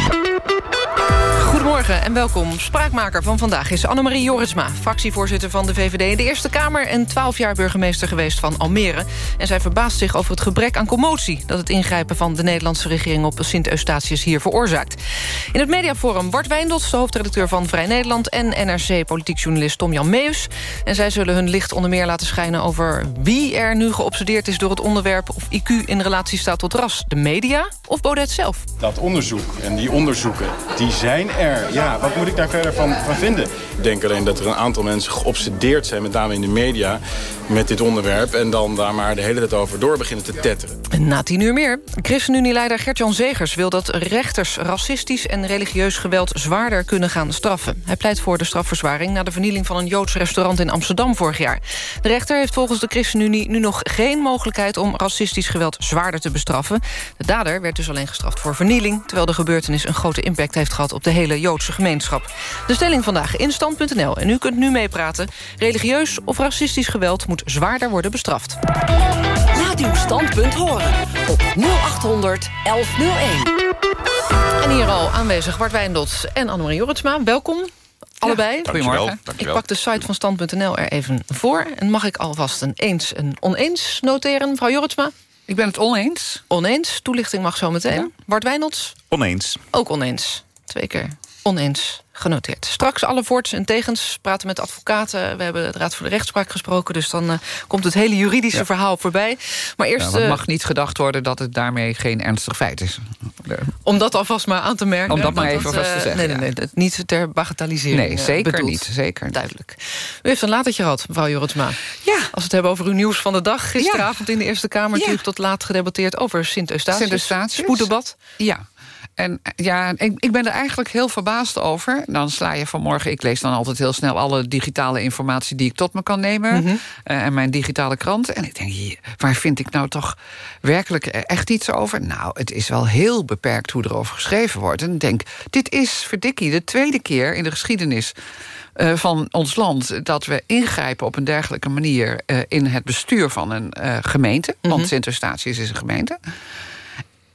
Speaker 24: Goedemorgen en welkom. Spraakmaker van vandaag is Annemarie Jorisma... fractievoorzitter van de VVD in de Eerste Kamer... en 12 jaar burgemeester geweest van Almere. En zij verbaast zich over het gebrek aan commotie... dat het ingrijpen van de Nederlandse regering op Sint Eustatius hier veroorzaakt. In het mediaforum Bart Wijndels, de hoofdredacteur van Vrij Nederland... en NRC-politiek journalist Tom-Jan Meus. En zij zullen hun licht onder meer laten schijnen... over wie er nu geobsedeerd is door het onderwerp... of IQ in relatie staat tot ras. De media of Baudet zelf?
Speaker 26: Dat onderzoek en die onderzoeken, die zijn er. Ja, wat moet ik daar verder van, van vinden? Ik denk alleen dat er een aantal mensen geobsedeerd zijn... met name in de media, met dit onderwerp... en dan daar maar de hele tijd over door beginnen te tetteren.
Speaker 24: En na tien uur meer. ChristenUnie-leider Gert-Jan Zegers wil dat rechters... racistisch en religieus geweld zwaarder kunnen gaan straffen. Hij pleit voor de strafverzwaring... na de vernieling van een Joods restaurant in Amsterdam vorig jaar. De rechter heeft volgens de ChristenUnie nu nog geen mogelijkheid... om racistisch geweld zwaarder te bestraffen. De dader werd dus alleen gestraft voor vernieling... terwijl de gebeurtenis een grote impact heeft gehad... op de hele Joodse gemeenschap. De stelling vandaag in stand.nl. En u kunt nu meepraten. Religieus of racistisch geweld moet zwaarder worden bestraft.
Speaker 25: Laat uw standpunt horen op 0800 1101.
Speaker 24: En hier al aanwezig Bart Wijndot en Annemarie Jorritsma. Welkom. Allebei.
Speaker 27: Goedemorgen.
Speaker 24: Ik pak de site van stand.nl er even voor. En mag ik alvast een eens en oneens noteren, mevrouw Jorritsma?
Speaker 27: Ik ben het oneens.
Speaker 24: Oneens. Toelichting mag zo meteen. Bart Wijnolds?
Speaker 27: Oneens.
Speaker 24: Ook oneens. Twee keer oneens genoteerd. Straks alle voorts en tegens praten met advocaten. We hebben de Raad voor de Rechtspraak gesproken... dus dan uh, komt het hele juridische
Speaker 27: Ja.
Speaker 24: verhaal voorbij. Maar eerst...
Speaker 27: Ja,
Speaker 24: eh,
Speaker 27: mag niet gedacht worden dat het daarmee geen ernstig feit is.
Speaker 24: om dat alvast maar aan te merken.
Speaker 27: Om dat maar even vast te
Speaker 24: eh,
Speaker 27: zeggen,
Speaker 24: Nee, nee, nee, niet ter bagatellisering
Speaker 27: Nee,
Speaker 24: eh,
Speaker 27: zeker
Speaker 24: bedoeld.
Speaker 27: niet. Zeker.
Speaker 24: Duidelijk. U heeft een latertje gehad, mevrouw Jorritsma. Ja. Als we het hebben over uw nieuws van de dag. Gisteravond in de Eerste Kamer natuurlijk tot laat gedebatteerd... over Sint Eustatius.
Speaker 27: Sint Eustatius.
Speaker 24: Spoeddebat.
Speaker 27: Ja. En ja, ik, ik ben er eigenlijk heel verbaasd over. Dan sla je vanmorgen, ik lees dan altijd heel snel... alle digitale informatie die ik tot me kan nemen.
Speaker 24: Mhm.
Speaker 27: eh, en mijn digitale krant. En ik denk, hier, waar vind ik nou toch werkelijk eh, echt iets over? Nou, het is wel heel beperkt hoe erover geschreven wordt. En ik denk, dit is, verdikkie, de tweede keer in de geschiedenis... eh, van ons land dat we ingrijpen op een dergelijke manier... eh, in het bestuur van een gemeente. Want
Speaker 24: Mhm.
Speaker 27: Sint Eustatius is een gemeente.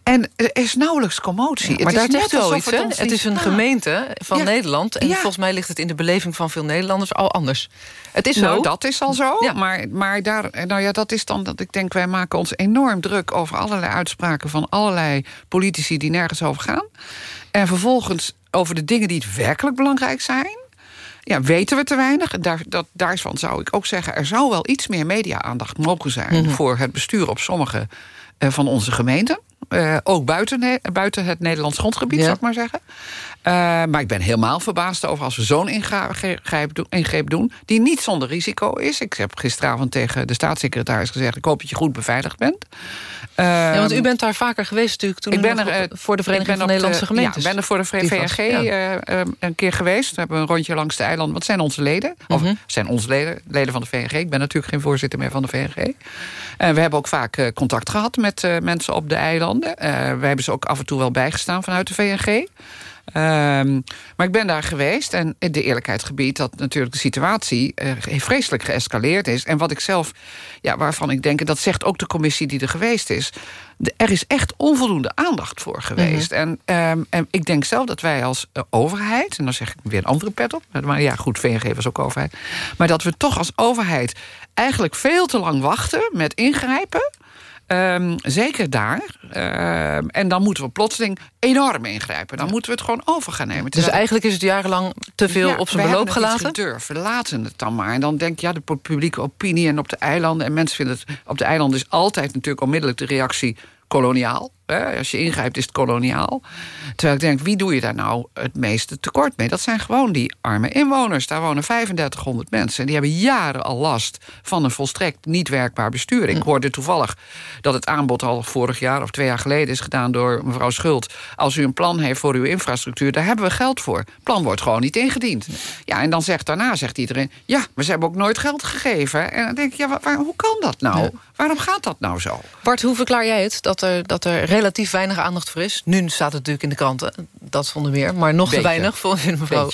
Speaker 27: En er is nauwelijks commotie.
Speaker 24: maar
Speaker 27: het
Speaker 24: daar
Speaker 27: is net
Speaker 24: wel iets,
Speaker 27: het
Speaker 24: hè? Het is een gemeente van
Speaker 27: Ja.
Speaker 24: Nederland. En
Speaker 27: Ja.
Speaker 24: volgens mij ligt het in de beleving van veel Nederlanders al anders. Het is zo.
Speaker 27: Nou, dat is al zo. Maar, maar daar, nou ja, dat is dan dat ik denk, wij maken ons enorm druk over allerlei uitspraken van allerlei politici die nergens over gaan. En vervolgens over de dingen die het werkelijk belangrijk zijn. Ja, weten we te weinig. Daar, dat, daarvan zou ik ook zeggen, er zou wel iets meer media-aandacht mogen zijn
Speaker 24: Mhm.
Speaker 27: voor het bestuur op sommige eh, van onze gemeenten. Eh, ook buiten, buiten het Nederlands grondgebied,
Speaker 24: Ja.
Speaker 27: zou ik maar zeggen. Eh, maar ik ben helemaal verbaasd over als we zo'n ingreep doen, die niet zonder risico is. Ik heb gisteravond tegen de staatssecretaris gezegd... ik hoop dat je goed beveiligd bent.
Speaker 24: Ja, want
Speaker 27: Ehm,
Speaker 24: u bent daar vaker geweest natuurlijk... toen
Speaker 27: ik ben er,
Speaker 24: op-
Speaker 27: eh,
Speaker 24: voor de Vereniging
Speaker 27: ben
Speaker 24: van Nederlandse
Speaker 27: de-
Speaker 24: Gemeentes.
Speaker 27: Ja, ik ben er voor de VNG
Speaker 24: ja.
Speaker 27: eh, een keer geweest. We hebben een rondje langs de eilanden. Wat zijn onze leden? Of
Speaker 24: Mhm.
Speaker 27: zijn onze leden, leden van de VNG. Ik ben natuurlijk geen voorzitter meer van de VNG. En we hebben ook vaak contact gehad met mensen op de eilanden. We hebben ze ook af en toe wel bijgestaan vanuit de VNG. Ehm, maar ik ben daar geweest en de eerlijkheid gebiedt dat natuurlijk de situatie eh, vreselijk geëscaleerd is. En wat ik zelf, ja, waarvan ik denk, en dat zegt ook de commissie die er geweest is, de- er is echt onvoldoende aandacht voor geweest. en, ehm, en ik denk zelf dat wij als eh, overheid, en dan zeg ik weer een andere pet op, maar ja, goed, VNG was ook overheid, maar dat we toch als overheid eigenlijk veel te lang wachten met ingrijpen. Ehm, zeker daar. Ehm, en dan moeten we plotseling enorm ingrijpen. Dan moeten we het gewoon over gaan nemen.
Speaker 24: Dus eigenlijk is het jarenlang te veel
Speaker 27: ja,
Speaker 24: op zijn
Speaker 27: we
Speaker 24: beloop gelaten?
Speaker 27: gedurfd. Laten het dan maar. En dan denk je, ja, de pu- publieke opinie en op de eilanden... en mensen vinden het... op de eilanden is altijd natuurlijk onmiddellijk de reactie koloniaal. Hè? Als je ingrijpt is het koloniaal. Terwijl ik denk, wie doe je daar nou het meeste tekort mee? Dat zijn gewoon die arme inwoners. Daar wonen 3500 mensen. En die hebben jaren al last van een volstrekt niet werkbaar bestuur. Ik hoorde toevallig dat het aanbod al vorig jaar... of twee jaar geleden is gedaan door mevrouw Schult. Als u een plan heeft voor uw infrastructuur, daar hebben we geld voor. Het plan wordt gewoon niet ingediend. Ja, en dan zegt daarna zegt iedereen... ja, maar ze hebben ook nooit geld gegeven. En dan denk ik, ja, waar- hoe kan dat nou?
Speaker 24: Ja.
Speaker 27: Waarom gaat dat nou zo?
Speaker 24: Bart, hoe verklaar jij het dat er, dat er relatief weinig aandacht voor is? Nu staat het natuurlijk in de kranten, dat vonden meer. Maar nog te weinig, volgens mevrouw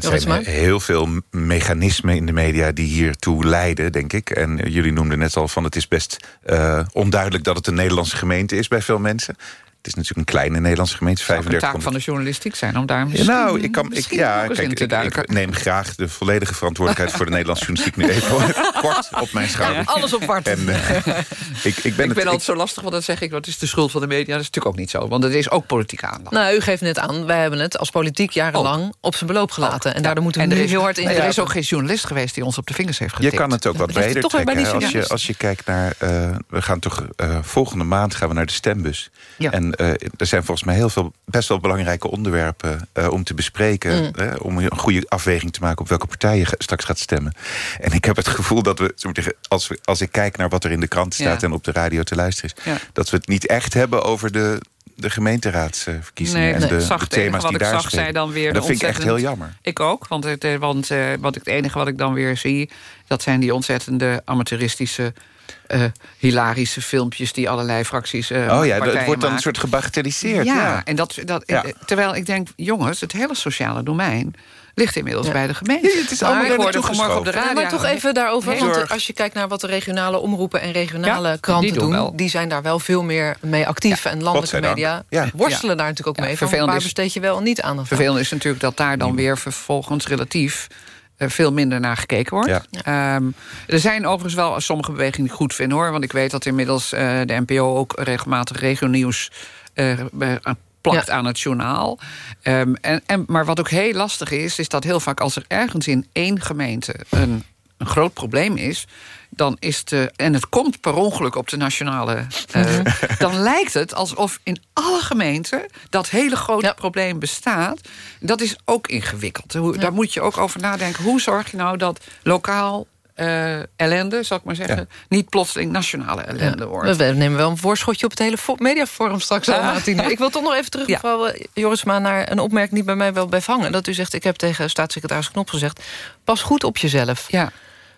Speaker 24: Jorritsma.
Speaker 28: zijn heel veel mechanismen in de media die hiertoe leiden, denk ik. En jullie noemden net al van het is best eh, onduidelijk dat het een Nederlandse gemeente is bij veel mensen. Het is natuurlijk een kleine Nederlandse gemeente,
Speaker 27: Het zou ook een
Speaker 28: 35
Speaker 27: taak van de journalistiek zijn om daar
Speaker 28: Ja,
Speaker 27: misschien,
Speaker 28: nou, ik kan, ik, ja, kijk,
Speaker 27: in te
Speaker 28: ik,
Speaker 27: duiken.
Speaker 28: ik neem graag de volledige verantwoordelijkheid voor de Nederlandse journalistiek nu even [laughs] kort op mijn schouder.
Speaker 24: Ja, alles op Bart.
Speaker 28: En, eh, [laughs] ik, ik ben,
Speaker 27: ik ben
Speaker 28: het,
Speaker 27: altijd zo lastig, want dan zeg ik... dat is de schuld van de media. Dat is natuurlijk ook niet zo. Want het is ook politieke aandacht.
Speaker 24: Nou, u geeft net aan, wij hebben het als politiek jarenlang op zijn beloop gelaten. En daardoor moeten we
Speaker 27: En er
Speaker 24: nu
Speaker 27: is-
Speaker 24: heel hard in.
Speaker 27: Er is ook geen journalist geweest die ons op de vingers heeft
Speaker 28: Je
Speaker 27: getikt.
Speaker 28: kan het ook wat breder
Speaker 24: bij
Speaker 28: trekken. Als je, als je kijkt naar... eh, we gaan toch eh, volgende maand gaan we naar de stembus.
Speaker 27: Ja.
Speaker 28: En eh, er zijn volgens mij heel veel best wel belangrijke onderwerpen eh, om te bespreken.
Speaker 24: Mm.
Speaker 28: hè, om een goede afweging te maken op welke partij je straks gaat stemmen. En ik heb het gevoel dat we, als, we als ik kijk naar wat er in de krant staat...
Speaker 27: Ja.
Speaker 28: en op de radio te luisteren is...
Speaker 27: Ja.
Speaker 28: dat we het niet echt hebben over de, de gemeenteraadsverkiezingen...
Speaker 27: Nee,
Speaker 28: en de,
Speaker 27: zag
Speaker 28: de thema's
Speaker 27: wat
Speaker 28: die
Speaker 27: ik
Speaker 28: daar
Speaker 27: zag, dan weer
Speaker 28: En dat vind ik echt heel jammer.
Speaker 27: Ik ook, want, het, eh, want wat ik, het enige wat ik dan weer zie... dat zijn die ontzettende amateuristische, eh, hilarische filmpjes... die allerlei fracties eh
Speaker 28: Oh ja, het wordt dan een soort gebagatelliseerd.
Speaker 27: Ja,
Speaker 28: ja.
Speaker 27: en dat, dat,
Speaker 28: Ja.
Speaker 27: eh, terwijl ik denk, jongens, het hele sociale domein... ligt inmiddels bij de gemeente.
Speaker 28: Ja, het is
Speaker 27: Maar
Speaker 28: allemaal
Speaker 27: ik hoorde vanmorgen op de radio...
Speaker 24: maar toch even daarover,
Speaker 27: Nee,
Speaker 24: want
Speaker 27: zorg.
Speaker 24: als je kijkt naar wat de regionale omroepen en regionale
Speaker 27: Ja,
Speaker 24: kranten
Speaker 27: die doen
Speaker 24: die zijn daar wel veel meer mee actief. en landelijke media
Speaker 28: Ja.
Speaker 24: worstelen daar natuurlijk ook
Speaker 27: Ja,
Speaker 24: mee. Van
Speaker 27: vervelend
Speaker 24: waar besteed je wel en niet aan?
Speaker 27: Vervelend is natuurlijk dat daar dan weer vervolgens relatief eh, veel minder naar gekeken wordt.
Speaker 28: Ja.
Speaker 27: Ehm, er zijn overigens wel sommige bewegingen die ik goed vinden hoor. Want ik weet dat inmiddels eh, de NPO ook regelmatig regionieuws eh, aan- plakt aan het journaal. Ehm, en, en, maar wat ook heel lastig is, is dat heel vaak als er ergens in één gemeente een, een groot probleem is. Dan is het, en het komt per ongeluk op de nationale. eh, [laughs] dan lijkt het alsof in alle gemeenten dat hele grote probleem bestaat. Dat is ook ingewikkeld. Hoe, Daar moet je ook over nadenken. Hoe zorg je nou dat lokaal eh, ellende, zal ik maar zeggen, niet plotseling nationale ellende wordt?
Speaker 24: We nemen wel een voorschotje op het hele fo- mediaforum straks al
Speaker 27: Ah.
Speaker 24: Ik wil toch nog even [laughs] terug,
Speaker 27: Ja.
Speaker 24: mevrouw eh, Jorisma... naar een opmerking die bij mij wel bij vangen. Dat u zegt, ik heb tegen staatssecretaris Knop gezegd... pas goed op jezelf.
Speaker 27: Ja.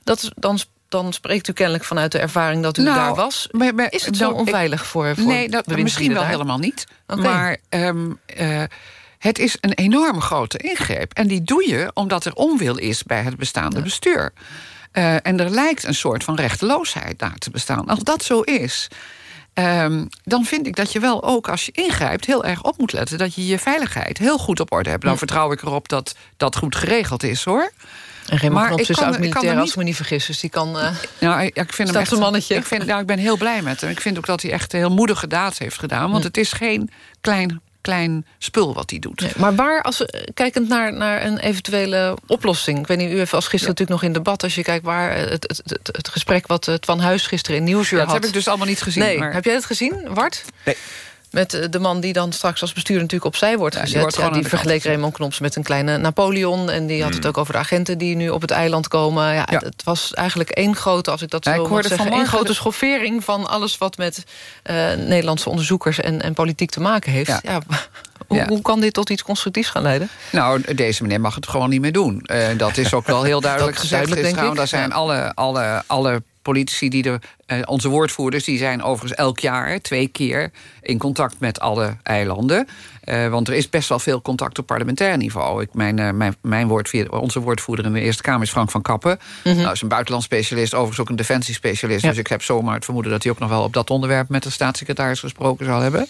Speaker 24: Dat, is- dan, dan spreekt u kennelijk vanuit de ervaring dat u
Speaker 27: Nou,
Speaker 24: daar was.
Speaker 27: maar- maar-
Speaker 24: is het
Speaker 27: nou,
Speaker 24: zo
Speaker 27: ik-
Speaker 24: onveilig voor, voor
Speaker 27: Nee, dat, misschien wel
Speaker 24: daar?
Speaker 27: helemaal niet. Maar ehm, eh, het is een enorme grote ingreep. En die doe je omdat er onwil is bij het bestaande bestuur. Eh, en er lijkt een soort van rechteloosheid daar te bestaan. Als dat zo is, ehm, dan vind ik dat je wel ook als je ingrijpt heel erg op moet letten dat je je veiligheid heel goed op orde hebt. Dan vertrouw ik erop dat dat goed geregeld is hoor.
Speaker 24: En geen
Speaker 27: Maar ik
Speaker 24: is
Speaker 27: kan- ik kan
Speaker 24: oud-militair,
Speaker 27: er
Speaker 24: als
Speaker 27: niet-
Speaker 24: ik me niet vergis. Dus die kan... eh, [laughs]
Speaker 27: Nou, ik, ik vind hem echt
Speaker 24: een mannetje.
Speaker 27: Ik, vind, nou, ik ben heel blij met hem. Ik vind ook dat hij echt een heel moedige daad heeft gedaan. Want
Speaker 24: Hm.
Speaker 27: het is geen klein, klein spul wat hij doet.
Speaker 24: Nee, maar waar, als we, kijkend naar, naar een eventuele oplossing... ik weet niet, u heeft als gisteren natuurlijk nog in debat... als je kijkt waar eh, het, het, het, het gesprek wat het Van Huis gisteren in Nieuwsuur
Speaker 27: Ja, dat
Speaker 24: had...
Speaker 27: heb ik dus allemaal niet gezien.
Speaker 24: Nee,
Speaker 27: maar-
Speaker 24: heb jij het gezien, Wart?
Speaker 28: Nee.
Speaker 24: Met eh, de man die dan straks als bestuurder natuurlijk opzij wordt
Speaker 27: Ja, die
Speaker 24: gezet.
Speaker 27: wordt
Speaker 24: Ja, die
Speaker 27: aan de
Speaker 24: vergeleek Raymond Knops met een kleine Napoleon. En die had het
Speaker 27: Hmm.
Speaker 24: ook over de agenten die nu op het eiland komen. Ja, Het, het was eigenlijk één grote, als ik dat
Speaker 27: Ja,
Speaker 24: zo
Speaker 27: ik hoorde
Speaker 24: zeggen... één grote
Speaker 27: de-
Speaker 24: schoffering van alles wat met eh, Nederlandse onderzoekers... En, en politiek te maken heeft.
Speaker 27: Ja.
Speaker 24: Ja. [laughs] hoe,
Speaker 27: Ja.
Speaker 24: hoe kan dit tot iets constructiefs gaan leiden?
Speaker 27: Nou, deze meneer mag het gewoon niet meer doen. Eh, dat is ook wel heel [laughs] duidelijk gezegd.
Speaker 24: duidelijk, denk ik.
Speaker 27: Daar zijn alle, alle, alle politici die de, eh, onze woordvoerders... die zijn overigens elk jaar, twee keer... in contact met alle eilanden. Eh, want er is best wel veel contact op parlementair niveau. Ik, mijn, eh, mijn, mijn woordvoerder, onze woordvoerder in de Eerste Kamer is Frank van Kappen.
Speaker 24: Mhm.
Speaker 27: Nou, is een buitenlands specialist, overigens ook een defensiespecialist.
Speaker 24: Ja.
Speaker 27: Dus ik heb zomaar het vermoeden dat hij ook nog wel op dat onderwerp... met de staatssecretaris gesproken zal hebben.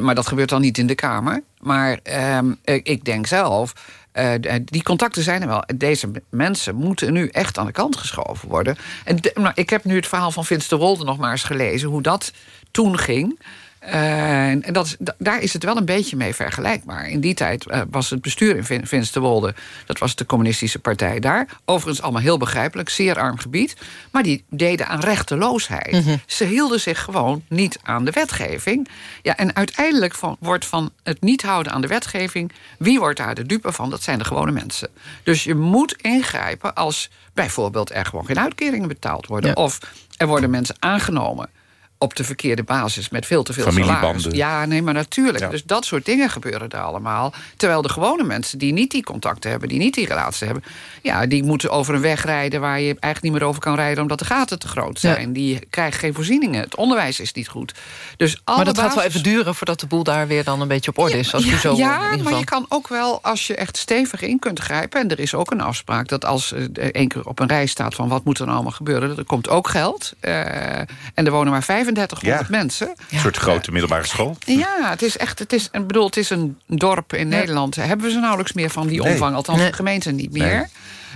Speaker 27: Maar dat gebeurt dan niet in de Kamer. Maar ehm, ik denk zelf... eh, d- die contacten zijn er wel. Deze mensen moeten nu echt aan de kant geschoven worden. En maar ik heb nu het verhaal van Vince de Wolde nog maar eens gelezen... hoe dat toen ging. Eh, en dat is, daar is het wel een beetje mee vergelijkbaar. In die tijd eh, was het bestuur in Vin- Finsterwolde... dat was de communistische partij daar. Overigens allemaal heel begrijpelijk, zeer arm gebied. Maar die deden aan rechteloosheid.
Speaker 24: Mhm.
Speaker 27: Ze hielden zich gewoon niet aan de wetgeving. Ja, en uiteindelijk van, wordt van het niet houden aan de wetgeving... wie wordt daar de dupe van? Dat zijn de gewone mensen. Dus je moet ingrijpen als bijvoorbeeld er gewoon geen uitkeringen betaald worden...
Speaker 24: Ja.
Speaker 27: of er worden mensen aangenomen op de verkeerde basis met veel te veel
Speaker 28: Familiebanden.
Speaker 27: salaris. Ja, nee, maar natuurlijk.
Speaker 28: Ja.
Speaker 27: Dus dat soort dingen gebeuren er allemaal. Terwijl de gewone mensen die niet die contacten hebben... die niet die relatie hebben... ja, die moeten over een weg rijden... waar je eigenlijk niet meer over kan rijden... omdat de gaten te groot zijn. Die krijgen geen voorzieningen. Het onderwijs is niet goed. Dus alle
Speaker 24: Maar dat gaat wel even duren voordat de boel daar weer dan een beetje op orde is. Als u zo, in
Speaker 27: ja, maar
Speaker 24: geval.
Speaker 27: je kan ook wel, als je echt stevig in kunt grijpen... en er is ook een afspraak dat als eh, één keer op een rij staat... van wat moet er nou allemaal gebeuren, er komt ook geld. eh, en er wonen maar 3500 mensen.
Speaker 28: Een soort grote middelbare school.
Speaker 27: Ja, het is echt, het is, ik bedoel, het is een dorp in Nederland. Hebben we ze nauwelijks meer van die
Speaker 28: Nee.
Speaker 27: omvang. Althans,
Speaker 24: Nee.
Speaker 27: de gemeente niet meer.
Speaker 28: Nee.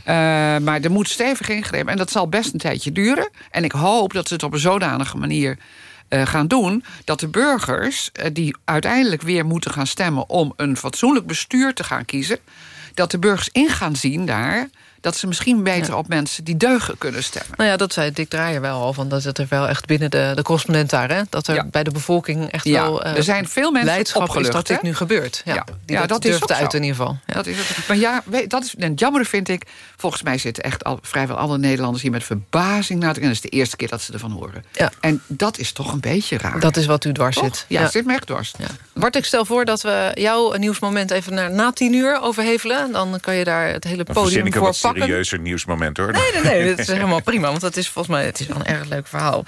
Speaker 27: Eh, maar er moet stevig ingrepen. En dat zal best een tijdje duren. En ik hoop dat ze het op een zodanige manier eh, gaan doen... dat de burgers, eh, die uiteindelijk weer moeten gaan stemmen... om een fatsoenlijk bestuur te gaan kiezen... dat de burgers in gaan zien daar... dat ze misschien beter op mensen die deugen kunnen stemmen.
Speaker 24: Nou ja, dat zei Dick Draaier wel al. Van dat het er wel echt binnen de, de correspondent daar... Hè, dat er
Speaker 27: Ja.
Speaker 24: bij de bevolking echt
Speaker 27: Ja,
Speaker 24: wel... eh,
Speaker 27: er zijn veel mensen opgelucht,
Speaker 24: is dat dit nu gebeurt. Ja,
Speaker 27: Ja.
Speaker 24: die
Speaker 27: Ja,
Speaker 24: dat,
Speaker 27: dat is
Speaker 24: durft
Speaker 27: zo.
Speaker 24: uiten in ieder geval. Ja.
Speaker 27: Dat is het. Maar ja, weet- dat is, en het jammer vind ik... volgens mij zitten echt al, vrijwel alle Nederlanders hier met verbazing naar. En dat is de eerste keer dat ze ervan horen.
Speaker 24: Ja.
Speaker 27: En dat is toch een beetje raar.
Speaker 24: Dat is wat u dwars
Speaker 27: Toch?
Speaker 24: zit.
Speaker 27: Ja, zit me echt dwars.
Speaker 24: Ja. Bart, ik stel voor dat we jouw nieuwsmoment even naar na tien uur overhevelen. Dan kan je daar het hele podium voor pakken.
Speaker 28: serieuzer nieuwsmoment, hoor.
Speaker 24: Nee, nee, nee, dat is [laughs] helemaal prima. Want dat is volgens mij het is wel een erg leuk verhaal.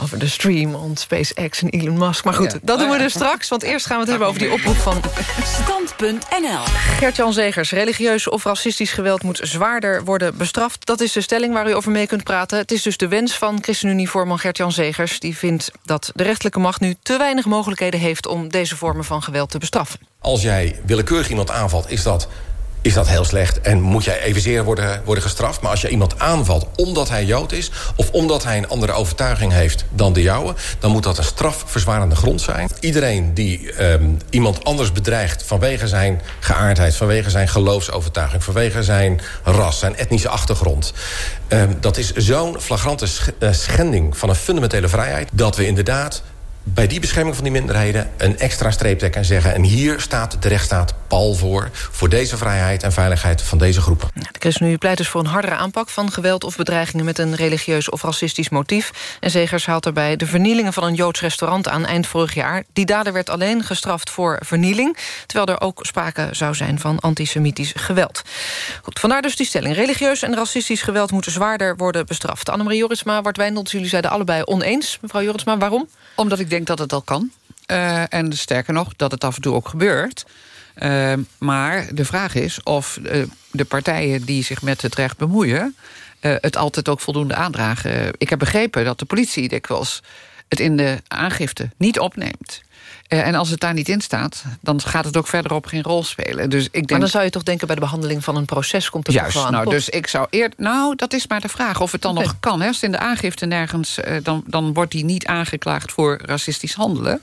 Speaker 24: Over de stream on SpaceX en Elon Musk. Maar goed,
Speaker 27: Ja.
Speaker 24: dat doen we
Speaker 27: Oh
Speaker 24: dus straks. Want eerst gaan we het hebben over die oproep van
Speaker 25: Stand.nl
Speaker 24: Gert-Jan Zegers. Religieus of racistisch geweld moet zwaarder worden bestraft. Dat is de stelling waar u over mee kunt praten. Het is dus de wens van ChristenUnie-voorman Gert-Jan Zegers. Die vindt dat de rechterlijke macht nu te weinig mogelijkheden heeft... om deze vormen van geweld te bestraffen.
Speaker 29: Als jij willekeurig iemand aanvalt, is dat, is dat heel slecht... en moet jij evenzeer worden, worden gestraft. Maar als je iemand aanvalt omdat hij Jood is... of omdat hij een andere overtuiging heeft dan de jouwe... dan moet dat een strafverzwarende grond zijn. Iedereen die ehm, iemand anders bedreigt vanwege zijn geaardheid... vanwege zijn geloofsovertuiging, vanwege zijn ras, zijn etnische achtergrond... ehm, dat is zo'n flagrante eh, schending van een fundamentele vrijheid... dat we inderdaad bij die bescherming van die minderheden een extra streep trekken en zeggen... en hier staat de rechtsstaat pal voor... voor deze vrijheid en veiligheid van deze groepen.
Speaker 24: De ChristenUnie pleit dus voor een hardere aanpak van geweld of bedreigingen met een religieus of racistisch motief. En Zegers haalt daarbij de vernielingen van een Joods restaurant aan eind vorig jaar. Die dader werd alleen gestraft voor vernieling, terwijl er ook sprake zou zijn van antisemitisch geweld. Goed, vandaar dus die stelling. Religieus en racistisch geweld moeten zwaarder worden bestraft. Annemarie Joritsma, Bart Wijndels, jullie zeiden allebei oneens. Mevrouw Joritsma, waarom?
Speaker 27: Omdat ik denk dat het al kan. Eh, en sterker nog, dat het af en toe ook gebeurt. Eh, maar de vraag is of eh, de partijen die zich met het recht bemoeien... het altijd ook voldoende aandragen. Ik heb begrepen dat de politie dikwijls het in de aangifte niet opneemt. Eh, en als het daar niet in staat, dan gaat het ook verderop geen rol spelen. Dus ik denk,
Speaker 24: Maar dan zou je toch denken bij de behandeling van een proces komt het toch
Speaker 27: Juist,
Speaker 24: wel aan
Speaker 27: nou, dus ik zou eerder... Nou, dat is maar de vraag of het dan nog kan. Hè. Als in de aangifte nergens... eh, dan, dan wordt hij niet aangeklaagd voor racistisch handelen.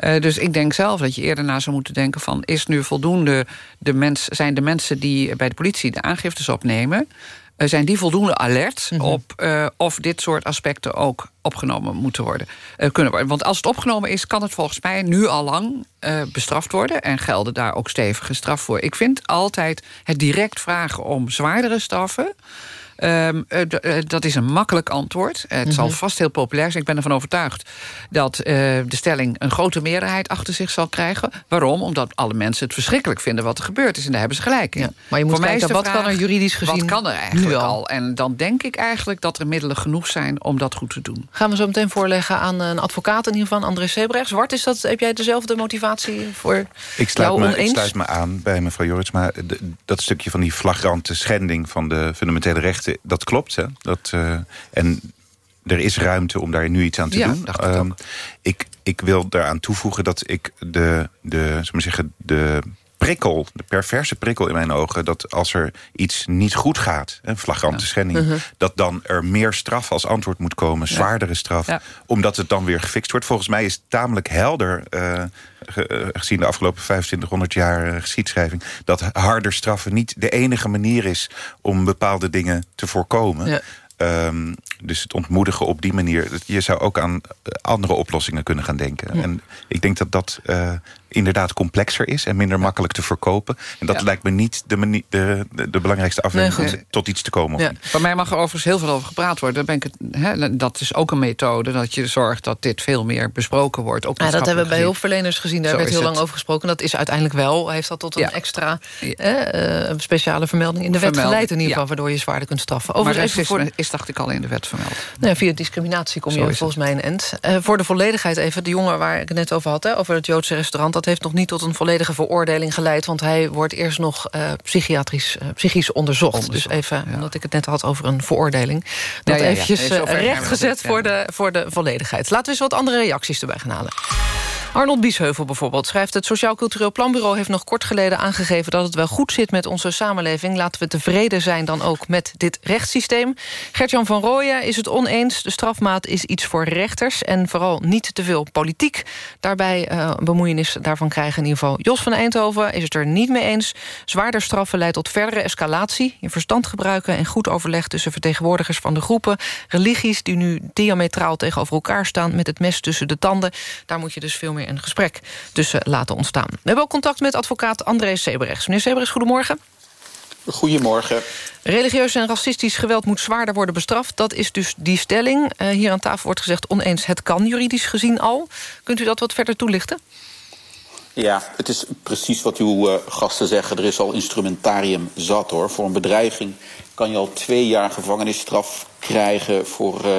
Speaker 27: Uh, dus ik denk zelf dat je eerder na zou moeten denken van... is nu voldoende de mens, zijn de mensen die bij de politie de aangiftes opnemen... Uh, zijn die voldoende alert mm -hmm. op uh, of dit soort aspecten ook opgenomen moeten worden, uh, kunnen worden. Want als het opgenomen is, kan het volgens mij nu al lang bestraft worden... en gelden daar ook stevige straf voor. Ik vind altijd het direct vragen om zwaardere straffen... Um, uh, dat is een makkelijk antwoord. Het mm -hmm. zal vast heel populair zijn. Ik ben ervan overtuigd dat uh, de stelling een grote meerderheid achter zich zal krijgen. Waarom? Omdat alle mensen het verschrikkelijk vinden wat er gebeurd is. En daar hebben ze gelijk in. Ja,
Speaker 24: maar je moet Voor kijken, wat vraag, kan er juridisch gezien
Speaker 27: Wat kan er eigenlijk al? En dan denk ik eigenlijk dat er middelen genoeg zijn om dat goed te doen.
Speaker 24: Gaan we zo meteen voorleggen aan een advocaat, in ieder geval André Sebrecht. Zwart, is dat, heb jij dezelfde motivatie voor
Speaker 28: ik sluit
Speaker 24: jou
Speaker 28: me,
Speaker 24: oneens?
Speaker 28: Ik sluit me aan bij mevrouw Jorritsma. Dat stukje van die flagrante schending van de fundamentele rechten dat klopt. Hè? Dat, uh, en er is ruimte om daar nu iets aan te
Speaker 27: ja,
Speaker 28: doen.
Speaker 27: Dacht ik, um,
Speaker 28: ik, ik wil daaraan toevoegen dat ik de, de, maar zeggen, de prikkel, de perverse prikkel in mijn ogen... dat als er iets niet goed gaat, een flagrante ja. schending... Uh -huh. dat dan er meer straf als antwoord moet komen, zwaardere straf... Ja. omdat het dan weer gefixt wordt. Volgens mij is het tamelijk helder... Uh, gezien de afgelopen 2500 jaar geschiedschrijving... dat harder straffen niet de enige manier is om bepaalde dingen te voorkomen. Ja. Um, dus het ontmoedigen op die manier... je zou ook aan andere oplossingen kunnen gaan denken. Ja. En ik denk dat dat uh, inderdaad complexer is... en minder makkelijk te verkopen. En dat ja. lijkt me niet de, de, de, de belangrijkste afweging... Nee, tot iets te komen.
Speaker 27: Ja. Bij mij mag er overigens heel veel over gepraat worden. Ben ik het, hè, dat is ook een methode, dat je zorgt dat dit veel meer besproken wordt. Ook
Speaker 24: ja, dat hebben we bij hulpverleners gezien. Daar Zo werd heel lang het. over gesproken. Dat is uiteindelijk wel, heeft dat tot een extra eh, speciale vermelding in de wet geleid... in ieder geval, waardoor je zwaarder kunt straffen.
Speaker 27: Overigens maar is, voor... is, dacht ik al in de wet vermeld.
Speaker 24: Nou, via discriminatie kom je volgens het. mij een end. Uh, voor de volledigheid even, de jongen waar ik het net over had... Hè, over het Joodse restaurant, dat heeft nog niet tot een volledige veroordeling geleid... want hij wordt eerst nog uh, psychiatrisch, uh, psychisch onderzocht. onderzocht. Dus even, ja. omdat ik het net had over een veroordeling... dat ja, ja, eventjes nee, rechtgezet voor, de, voor de volledigheid. Laten we eens wat andere reacties erbij gaan halen. Arnold Biesheuvel bijvoorbeeld schrijft... het Sociaal Cultureel Planbureau heeft nog kort geleden aangegeven... dat het wel goed zit met onze samenleving. Laten we tevreden zijn dan ook met dit rechtssysteem. Gertjan van Rooyen is het oneens. De strafmaat is iets voor rechters en vooral niet te veel politiek. Daarbij uh, bemoeienis daarvan krijgen in ieder geval Jos van Eindhoven... is het er niet mee eens. Zwaarder straffen leidt tot verdere escalatie. Je verstand gebruiken en goed overleg tussen vertegenwoordigers van de groepen. Religies die nu diametraal tegenover elkaar staan... met het mes tussen de tanden. Daar moet je dus veel meer een gesprek tussen laten ontstaan. We hebben ook contact met advocaat André Sebrechts. Meneer Sebrechts, goedemorgen.
Speaker 30: Goedemorgen.
Speaker 24: Religieus en racistisch geweld moet zwaarder worden bestraft. Dat is dus die stelling. Uh, hier aan tafel wordt gezegd oneens, het kan juridisch gezien al. Kunt u dat wat verder toelichten?
Speaker 30: Ja, het is precies wat uw uh, gasten zeggen. Er is al instrumentarium zat hoor. Voor een bedreiging kan je al twee jaar gevangenisstraf krijgen. Voor uh,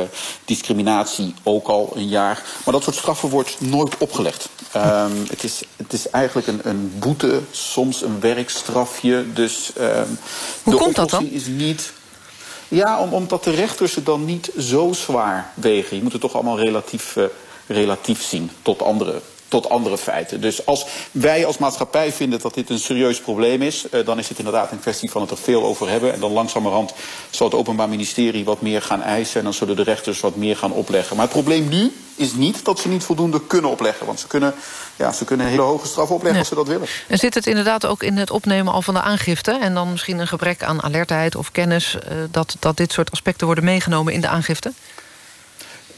Speaker 30: discriminatie ook al een jaar. Maar dat soort straffen wordt nooit opgelegd. Um, het, is, het is eigenlijk een, een boete, soms een werkstrafje. Dus um,
Speaker 24: Hoe
Speaker 30: de
Speaker 24: komt dat dan?
Speaker 30: is niet... Ja, om, omdat de rechters het dan niet zo zwaar wegen. Je moet het toch allemaal relatief, uh, relatief zien tot andere tot andere feiten. Dus als wij als maatschappij vinden dat dit een serieus probleem is... Uh, dan is het inderdaad een kwestie van het er veel over hebben. En dan langzamerhand zal het Openbaar Ministerie wat meer gaan eisen... en dan zullen de rechters wat meer gaan opleggen. Maar het probleem nu is niet dat ze niet voldoende kunnen opleggen. Want ze kunnen, ja, ze kunnen een hele hoge straf opleggen als ze dat willen.
Speaker 24: En zit het inderdaad ook in het opnemen al van de aangifte... en dan misschien een gebrek aan alertheid of kennis... Uh, dat, dat dit soort aspecten worden meegenomen in de aangifte?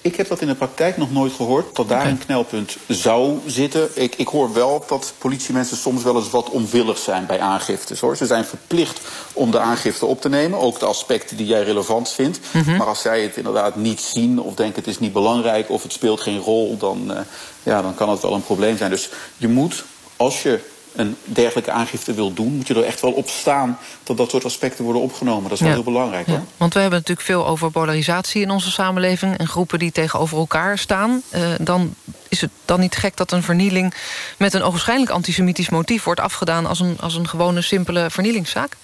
Speaker 30: Ik heb dat in de praktijk nog nooit gehoord, dat daar een knelpunt zou zitten. Ik, ik hoor wel dat politiemensen soms wel eens wat onwillig zijn bij aangiftes. Hoor. Ze zijn verplicht om de aangifte op te nemen, ook de aspecten die jij relevant vindt. Mm -hmm. Maar als zij het inderdaad niet zien of denken het is niet belangrijk... of het speelt geen rol, dan, uh, ja, dan kan het wel een probleem zijn. Dus je moet, als je een dergelijke aangifte wil doen... moet je er echt wel op staan dat dat soort aspecten worden opgenomen. Dat is wel ja. heel belangrijk. Ja. Hoor.
Speaker 24: Want we hebben natuurlijk veel over polarisatie in onze samenleving... en groepen die tegenover elkaar staan. Uh, dan is het dan niet gek dat een vernieling... met een ogenschijnlijk antisemitisch motief wordt afgedaan... als een, als een gewone, simpele vernielingszaak?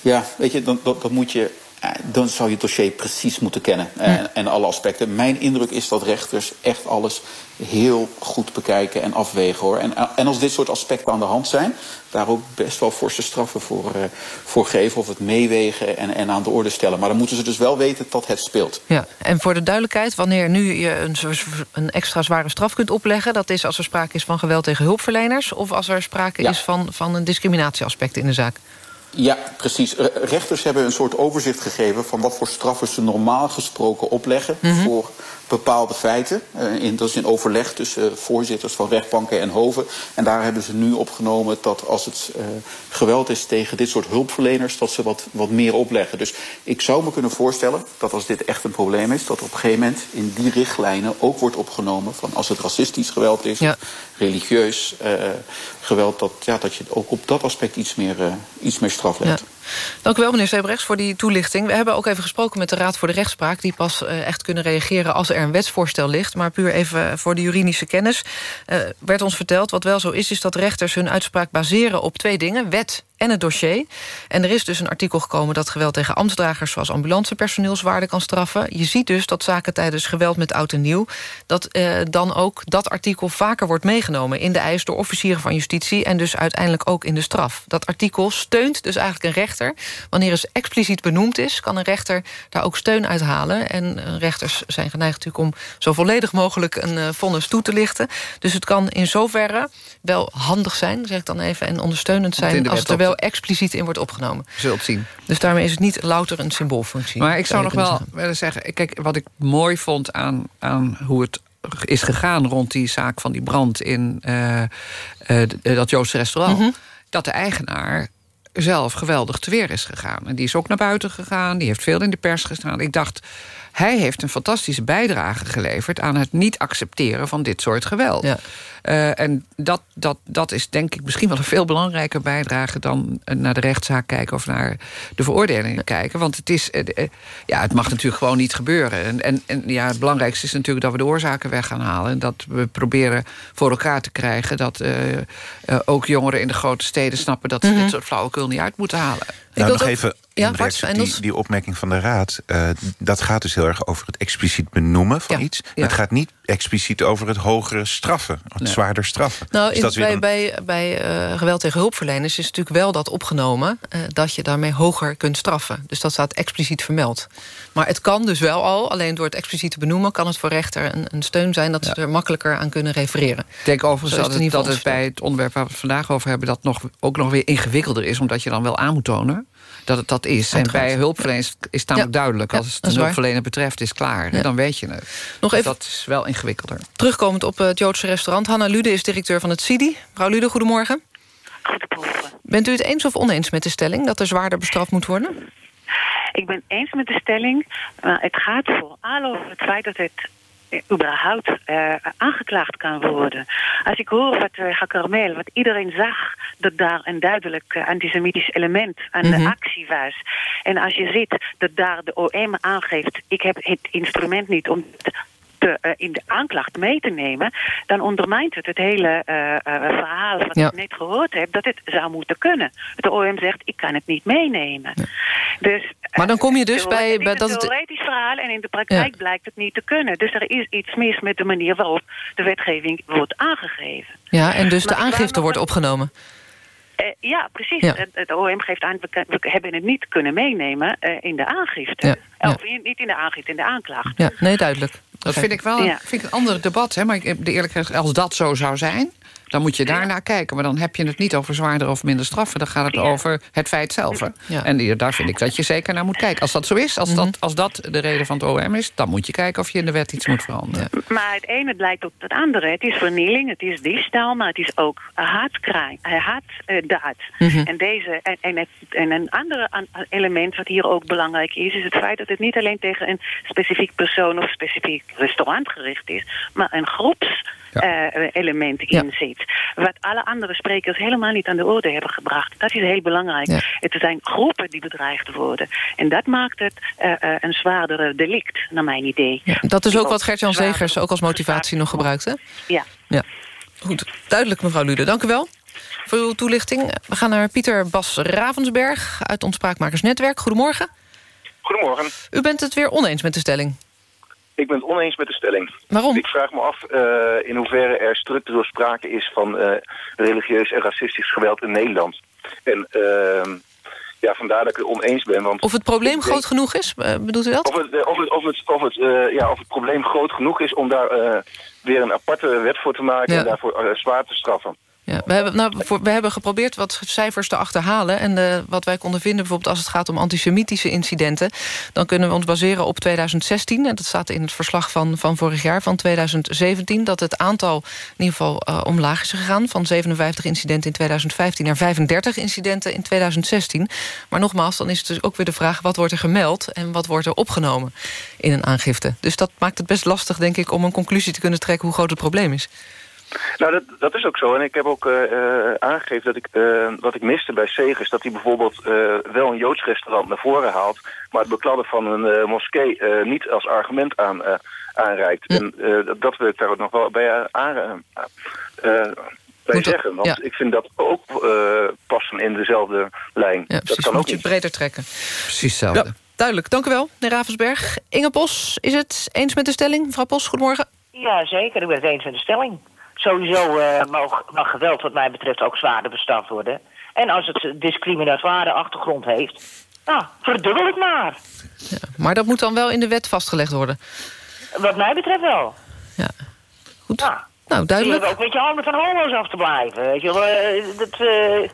Speaker 30: Ja, weet je, dan, dat, dat moet je eh, dan zou je het dossier precies moeten kennen en, en alle aspecten. Mijn indruk is dat rechters echt alles heel goed bekijken en afwegen hoor. En, en als dit soort aspecten aan de hand zijn, daar ook best wel forse straffen voor, uh, voor geven of het meewegen en, en aan de orde stellen. Maar dan moeten ze dus wel weten dat het speelt.
Speaker 24: Ja, en voor de duidelijkheid, wanneer nu je een, een extra zware straf kunt opleggen, dat is als er sprake is van geweld tegen hulpverleners of als er sprake
Speaker 30: Ja.
Speaker 24: is van, van een discriminatieaspect in de zaak.
Speaker 30: Ja, precies. Re- Rechters hebben een soort overzicht gegeven van wat voor straffen ze normaal gesproken opleggen
Speaker 24: Mhm.
Speaker 30: voor bepaalde feiten. Eh, in, dat is in overleg tussen voorzitters van rechtbanken en hoven. En daar hebben ze nu opgenomen dat als het eh, geweld is tegen dit soort hulpverleners, dat ze wat, wat meer opleggen. Dus ik zou me kunnen voorstellen dat als dit echt een probleem is, dat op een gegeven moment in die richtlijnen ook wordt opgenomen van als het racistisch geweld is,
Speaker 24: Ja.
Speaker 30: religieus eh, geweld, dat, ja, dat je ook op dat aspect iets meer, eh, iets meer straf legt.
Speaker 24: Ja. Dank u wel, meneer Sebrechts, voor die toelichting. We hebben ook even gesproken met de Raad voor de Rechtspraak... die pas eh, echt kunnen reageren als er een wetsvoorstel ligt. Maar puur even voor de juridische kennis eh, werd ons verteld... wat wel zo is, is dat rechters hun uitspraak baseren op twee dingen. Wet en het dossier. En er is dus een artikel gekomen dat geweld tegen ambtsdragers... zoals ambulancepersoneel zwaarder kan straffen. Je ziet dus dat zaken tijdens geweld met oud en nieuw... dat eh, dan ook dat artikel vaker wordt meegenomen... in de eis door officieren van justitie... en dus uiteindelijk ook in de straf. Dat artikel steunt dus eigenlijk een rechter. Wanneer het expliciet benoemd is... kan een rechter daar ook steun uit halen. En eh, rechters zijn geneigd natuurlijk om zo volledig mogelijk... een eh, vonnis toe te lichten. Dus het kan in zoverre wel handig zijn, zeg ik dan even... en ondersteunend zijn als het er
Speaker 27: op
Speaker 24: wel expliciet in wordt opgenomen.
Speaker 27: Zult zien.
Speaker 24: Dus daarmee is het niet louter een symboolfunctie.
Speaker 27: Maar ik zou nog wel
Speaker 24: zeggen.
Speaker 27: willen zeggen... Kijk, wat ik mooi vond aan, aan hoe het is gegaan... rond die zaak van die brand in eh, eh, eh, dat Joodse restaurant...
Speaker 24: Mhm.
Speaker 27: dat de eigenaar zelf geweldig te weer is gegaan. En die is ook naar buiten gegaan, die heeft veel in de pers gestaan. Ik dacht, hij heeft een fantastische bijdrage geleverd... aan het niet accepteren van dit soort geweld. Eh, en dat, dat, dat is denk ik misschien wel een veel belangrijker bijdrage... dan naar de rechtszaak kijken of naar de veroordelingen kijken. Want het, is, eh, eh, ja, het mag natuurlijk gewoon niet gebeuren. En, en, en ja, het belangrijkste is natuurlijk dat we de oorzaken weg gaan halen. En dat we proberen voor elkaar te krijgen... dat ook jongeren in de grote steden snappen... dat ze
Speaker 24: Mhm.
Speaker 27: dit soort flauwekul niet uit moeten halen.
Speaker 28: Nou, nog even
Speaker 24: Ja,
Speaker 28: die, die opmerking van de Raad. eh, dat gaat dus heel erg over het expliciet benoemen van iets.
Speaker 24: ja.
Speaker 28: Het gaat niet expliciet over het hogere straffen. Het
Speaker 24: Nee.
Speaker 28: zwaarder straffen.
Speaker 24: Nou,
Speaker 28: Dus dat
Speaker 24: bij,
Speaker 28: een-
Speaker 24: bij, bij eh, geweld tegen hulpverleners is natuurlijk wel dat opgenomen... eh, dat je daarmee hoger kunt straffen. Dus dat staat expliciet vermeld. Maar het kan dus wel al, alleen door het expliciet te benoemen... kan het voor rechter een, een steun zijn dat ze er makkelijker aan kunnen refereren.
Speaker 27: Ik denk overigens dat
Speaker 24: het
Speaker 27: dat het bij het onderwerp waar we het vandaag over hebben... dat nog, ook nog weer ingewikkelder is, omdat je dan wel aan moet tonen dat het dat is. En bij hulpverleners is het namelijk
Speaker 24: Ja.
Speaker 27: duidelijk.
Speaker 24: Ja,
Speaker 27: Als het
Speaker 24: dat
Speaker 27: een hulpverlener betreft, is klaar.
Speaker 24: Ja.
Speaker 27: Dan weet je het.
Speaker 24: Nog
Speaker 27: Dus
Speaker 24: even-
Speaker 27: dat is wel ingewikkelder.
Speaker 24: Terugkomend op het Joodse restaurant. Hanna Lude is directeur van het CIDI. Mevrouw Lude, goedemorgen. Bent u het eens of oneens met de stelling... dat er zwaarder bestraft moet worden?
Speaker 31: Ik ben eens met de stelling, maar het gaat vooral over het feit dat het eh, überhaupt eh, aangeklaagd kan worden. Als ik hoor wat uh, wat iedereen zag, dat daar een duidelijk eh, antisemitisch element aan
Speaker 32: Mhm.
Speaker 31: de actie was. En als je ziet dat daar de OM aangeeft, ik heb het instrument niet om het te, eh, in de aanklacht mee te nemen, dan ondermijnt het het hele eh, eh, verhaal wat
Speaker 24: Ja.
Speaker 31: ik net gehoord heb, dat het zou moeten kunnen. De OM zegt, ik kan het niet meenemen. Dus,
Speaker 24: Maar dan kom je dus bij-
Speaker 31: het is
Speaker 24: bij
Speaker 31: een
Speaker 24: dat het-
Speaker 31: theoretisch verhaal en in de praktijk blijkt het niet te kunnen. Dus er is iets mis met de manier waarop de wetgeving wordt aangegeven.
Speaker 24: Ja, en dus de
Speaker 31: Maar
Speaker 24: aangifte wordt opgenomen.
Speaker 31: Ja, precies.
Speaker 24: Ja.
Speaker 31: Het, OM geeft aan, we, hebben het niet kunnen meenemen in de aangifte.
Speaker 24: Ja.
Speaker 31: Of niet in de aangifte, in de aanklacht.
Speaker 24: Ja, nee, duidelijk.
Speaker 27: Dat vind ik wel
Speaker 31: Ja.
Speaker 27: vind ik een ander debat. Hè? Maar ik, de eerlijk gezegd, als dat zo zou zijn... dan moet je daarnaar kijken. Maar dan heb je het niet over zwaarder of minder straffen. Dan gaat het over het feit zelf.
Speaker 24: Ja.
Speaker 27: En daar vind ik dat je zeker naar moet kijken. Als dat zo is, als,
Speaker 24: Mhm.
Speaker 27: dat, als dat de reden van het OM is... dan moet je kijken of je in de wet iets moet veranderen.
Speaker 31: Maar het ene lijkt op het andere. Het is vernieling, het is diefstal, maar het is ook haatkraan, haatdaad.
Speaker 32: Mhm.
Speaker 31: En, deze, en, en, het, en een ander an- element wat hier ook belangrijk is... is het feit dat het niet alleen tegen een specifiek persoon of specifiek restaurant gericht is... maar een groepselement in zit. Wat alle andere sprekers helemaal niet aan de orde hebben gebracht. Dat is heel belangrijk.
Speaker 24: Ja.
Speaker 31: Het zijn groepen die bedreigd worden. En dat maakt het eh, eh, een zwaardere delict, naar mijn idee.
Speaker 24: Dat is ook wat Gert-Jan Zegers ook als motivatie nog gebruikt, hè?
Speaker 31: Ja.
Speaker 24: Ja. Goed, duidelijk mevrouw Lude. Dank u wel voor uw toelichting. We gaan naar Pieter Bas Ravensberg uit ons Spraakmakersnetwerk. Goedemorgen.
Speaker 32: Goedemorgen.
Speaker 24: U bent het weer oneens met de stelling.
Speaker 32: Ik ben het oneens met de stelling.
Speaker 24: Waarom?
Speaker 32: Ik vraag me af uh, in hoeverre er structureel sprake is van uh, religieus en racistisch geweld in Nederland. En uh, ja, vandaar dat ik het oneens ben. Want
Speaker 24: of het probleem groot genoeg is, bedoelt u dat?
Speaker 32: Of het, of het, of het, of het, ja, of het probleem groot genoeg is om daar weer een aparte wet voor te maken ja. en daarvoor zwaar te straffen.
Speaker 24: Ja, we, hebben, nou, we hebben geprobeerd wat cijfers te achterhalen. En de, wat wij konden vinden, bijvoorbeeld als het gaat om antisemitische incidenten... dan kunnen we ons baseren op 2016. En dat staat in het verslag van, van vorig jaar, van 2017... dat het aantal in ieder geval uh, omlaag is gegaan... van 57 incidenten in 2015 naar 35 incidenten in 2016. Maar nogmaals, dan is het dus ook weer de vraag... wat wordt er gemeld en wat wordt er opgenomen in een aangifte. Dus dat maakt het best lastig, denk ik... om een conclusie te kunnen trekken hoe groot het probleem is.
Speaker 32: Nou, dat, dat is ook zo. En ik heb ook uh, aangegeven dat ik, uh, wat ik miste bij Segers... dat hij bijvoorbeeld wel een Joods restaurant naar voren haalt... maar het bekladden van een moskee niet als argument aan, aanreikt. En dat wil ik daar ook nog wel bij, aan, bij zeggen. Want ja. ik vind dat ook passen in dezelfde lijn.
Speaker 24: Ja,
Speaker 32: dat
Speaker 24: kan ook moet je breder trekken.
Speaker 27: Precies hetzelfde.
Speaker 24: Ja, duidelijk, dank u wel, meneer Ravensberg. Inge Pos, is het eens met de stelling? Mevrouw Pos, goedemorgen.
Speaker 11: Ja, zeker. Ik ben het eens met de stelling. Sowieso uh, mag, mag, geweld wat mij betreft ook zwaarder bestraft worden. En als het discriminatoire achtergrond heeft, nou, verdubbel het maar.
Speaker 24: Ja, maar dat moet dan wel in de wet vastgelegd worden?
Speaker 11: Wat mij betreft wel.
Speaker 24: Ja, goed. Ja. Nou, duidelijk.
Speaker 11: Je ook met je handen van homo's af te blijven. Weet je wel, uh, dat... Uh,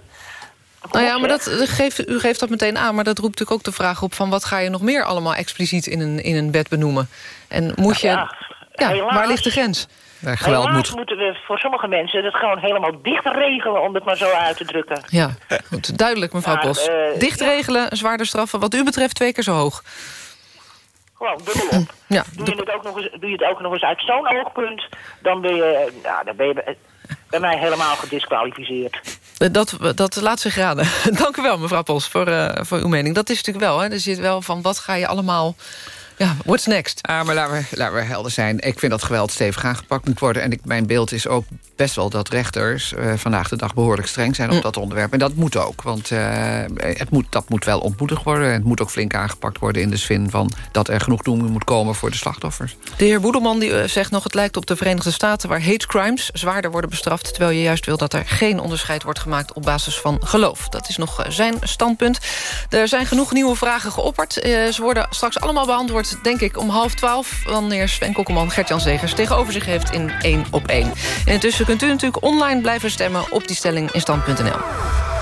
Speaker 24: nou ja, maar dat, geeft, u geeft dat meteen aan, maar dat roept natuurlijk ook de vraag op... van wat ga je nog meer allemaal expliciet in een, in een wet benoemen? En moet je... Ja, ja waar ligt de grens?
Speaker 11: Ja, geweld moet... moeten we voor sommige mensen het gewoon helemaal dicht regelen... om het maar zo uit te drukken.
Speaker 24: Ja, goed. Duidelijk, mevrouw Bos. Uh, dicht regelen, zwaarder straffen. Wat u betreft twee keer zo hoog.
Speaker 11: Gewoon dubbel op. Ja, doe, je het ook nog eens, doe je het ook nog eens uit zo'n oogpunt... dan ben je, nou, dan ben je bij mij helemaal gedisqualificeerd.
Speaker 24: Dat, dat laat zich raden. [laughs] Dank u wel, mevrouw Pos, voor, uh, voor uw mening. Dat is natuurlijk wel, hè. Er zit wel van, wat ga je allemaal ja, what's next?
Speaker 27: Ah, maar laten we, laten we helder zijn. Ik vind dat geweld stevig aangepakt moet worden. En ik, mijn beeld is ook best wel dat rechters uh, vandaag de dag behoorlijk streng zijn op mm. dat onderwerp. En dat moet ook, want uh, het moet, dat moet wel ontmoedigd worden. Het moet ook flink aangepakt worden in de zin van dat er genoeg doen moet komen voor de slachtoffers.
Speaker 24: De heer Boedelman die, uh, zegt nog, het lijkt op de Verenigde Staten waar hate crimes zwaarder worden bestraft. Terwijl je juist wil dat er geen onderscheid wordt gemaakt op basis van geloof. Dat is nog zijn standpunt. Er zijn genoeg nieuwe vragen geopperd. ze worden straks allemaal beantwoord, denk ik, om half twaalf. Wanneer Sven Kokkelman Gert-Jan Zegers tegenover zich heeft in één op één. En intussen kunt u natuurlijk online blijven stemmen op die stelling in stand.nl.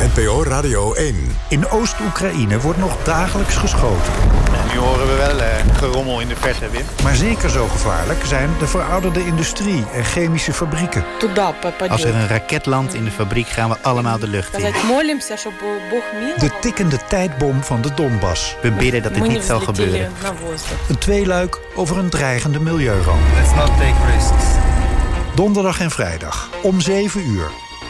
Speaker 12: NPO Radio 1.
Speaker 33: In Oost-Oekraïne wordt nog dagelijks geschoten.
Speaker 34: En nu horen we wel eh, gerommel in de verte, Wim.
Speaker 33: Maar zeker zo gevaarlijk zijn de verouderde industrie en chemische fabrieken.
Speaker 34: Als er een raket landt in de fabriek gaan we allemaal de lucht in.
Speaker 33: De tikkende tijdbom van de Donbass.
Speaker 34: We bidden dat het niet zal gebeuren.
Speaker 33: Een tweeluik over een dreigende milieuramp.
Speaker 34: Let's not take risks.
Speaker 33: Donderdag en vrijdag om 7 uur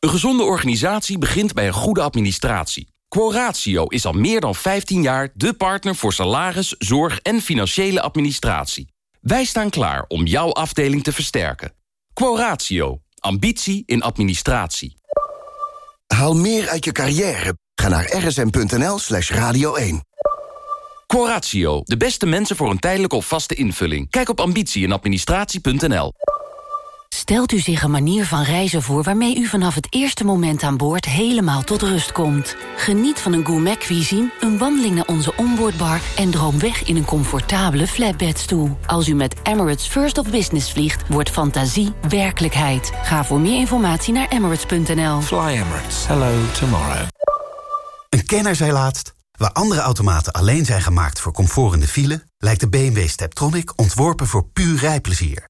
Speaker 10: Een gezonde organisatie begint bij een goede administratie. Quoratio is al meer dan 15 jaar de partner voor salaris, zorg en financiële administratie. Wij staan klaar om jouw afdeling te versterken. Quoratio. Ambitie in administratie.
Speaker 35: Haal meer uit je carrière. Ga naar rsm.nl slash radio 1.
Speaker 10: Quoratio. De beste mensen voor een tijdelijke of vaste invulling. Kijk op ambitie in administratie.nl.
Speaker 36: Stelt u zich een manier van reizen voor waarmee u vanaf het eerste moment aan boord helemaal tot rust komt. Geniet van een gourmet cuisine, een wandeling naar onze onboardbar en droom weg in een comfortabele flatbedstoel. Als u met Emirates First of Business vliegt, wordt fantasie werkelijkheid. Ga voor meer informatie naar emirates.nl.
Speaker 37: Fly Emirates. Hello tomorrow.
Speaker 38: Een kenner zei laatst, waar andere automaten alleen zijn gemaakt voor comfort in de file, lijkt de BMW Steptronic ontworpen voor puur rijplezier.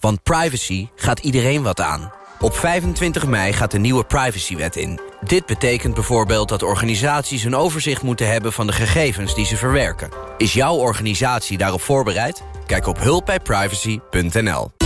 Speaker 39: Want privacy gaat iedereen wat aan. Op 25 mei gaat de nieuwe privacywet in. Dit betekent bijvoorbeeld dat organisaties een overzicht moeten hebben... van de gegevens die ze verwerken. Is jouw organisatie daarop voorbereid? Kijk op hulpbijprivacy.nl.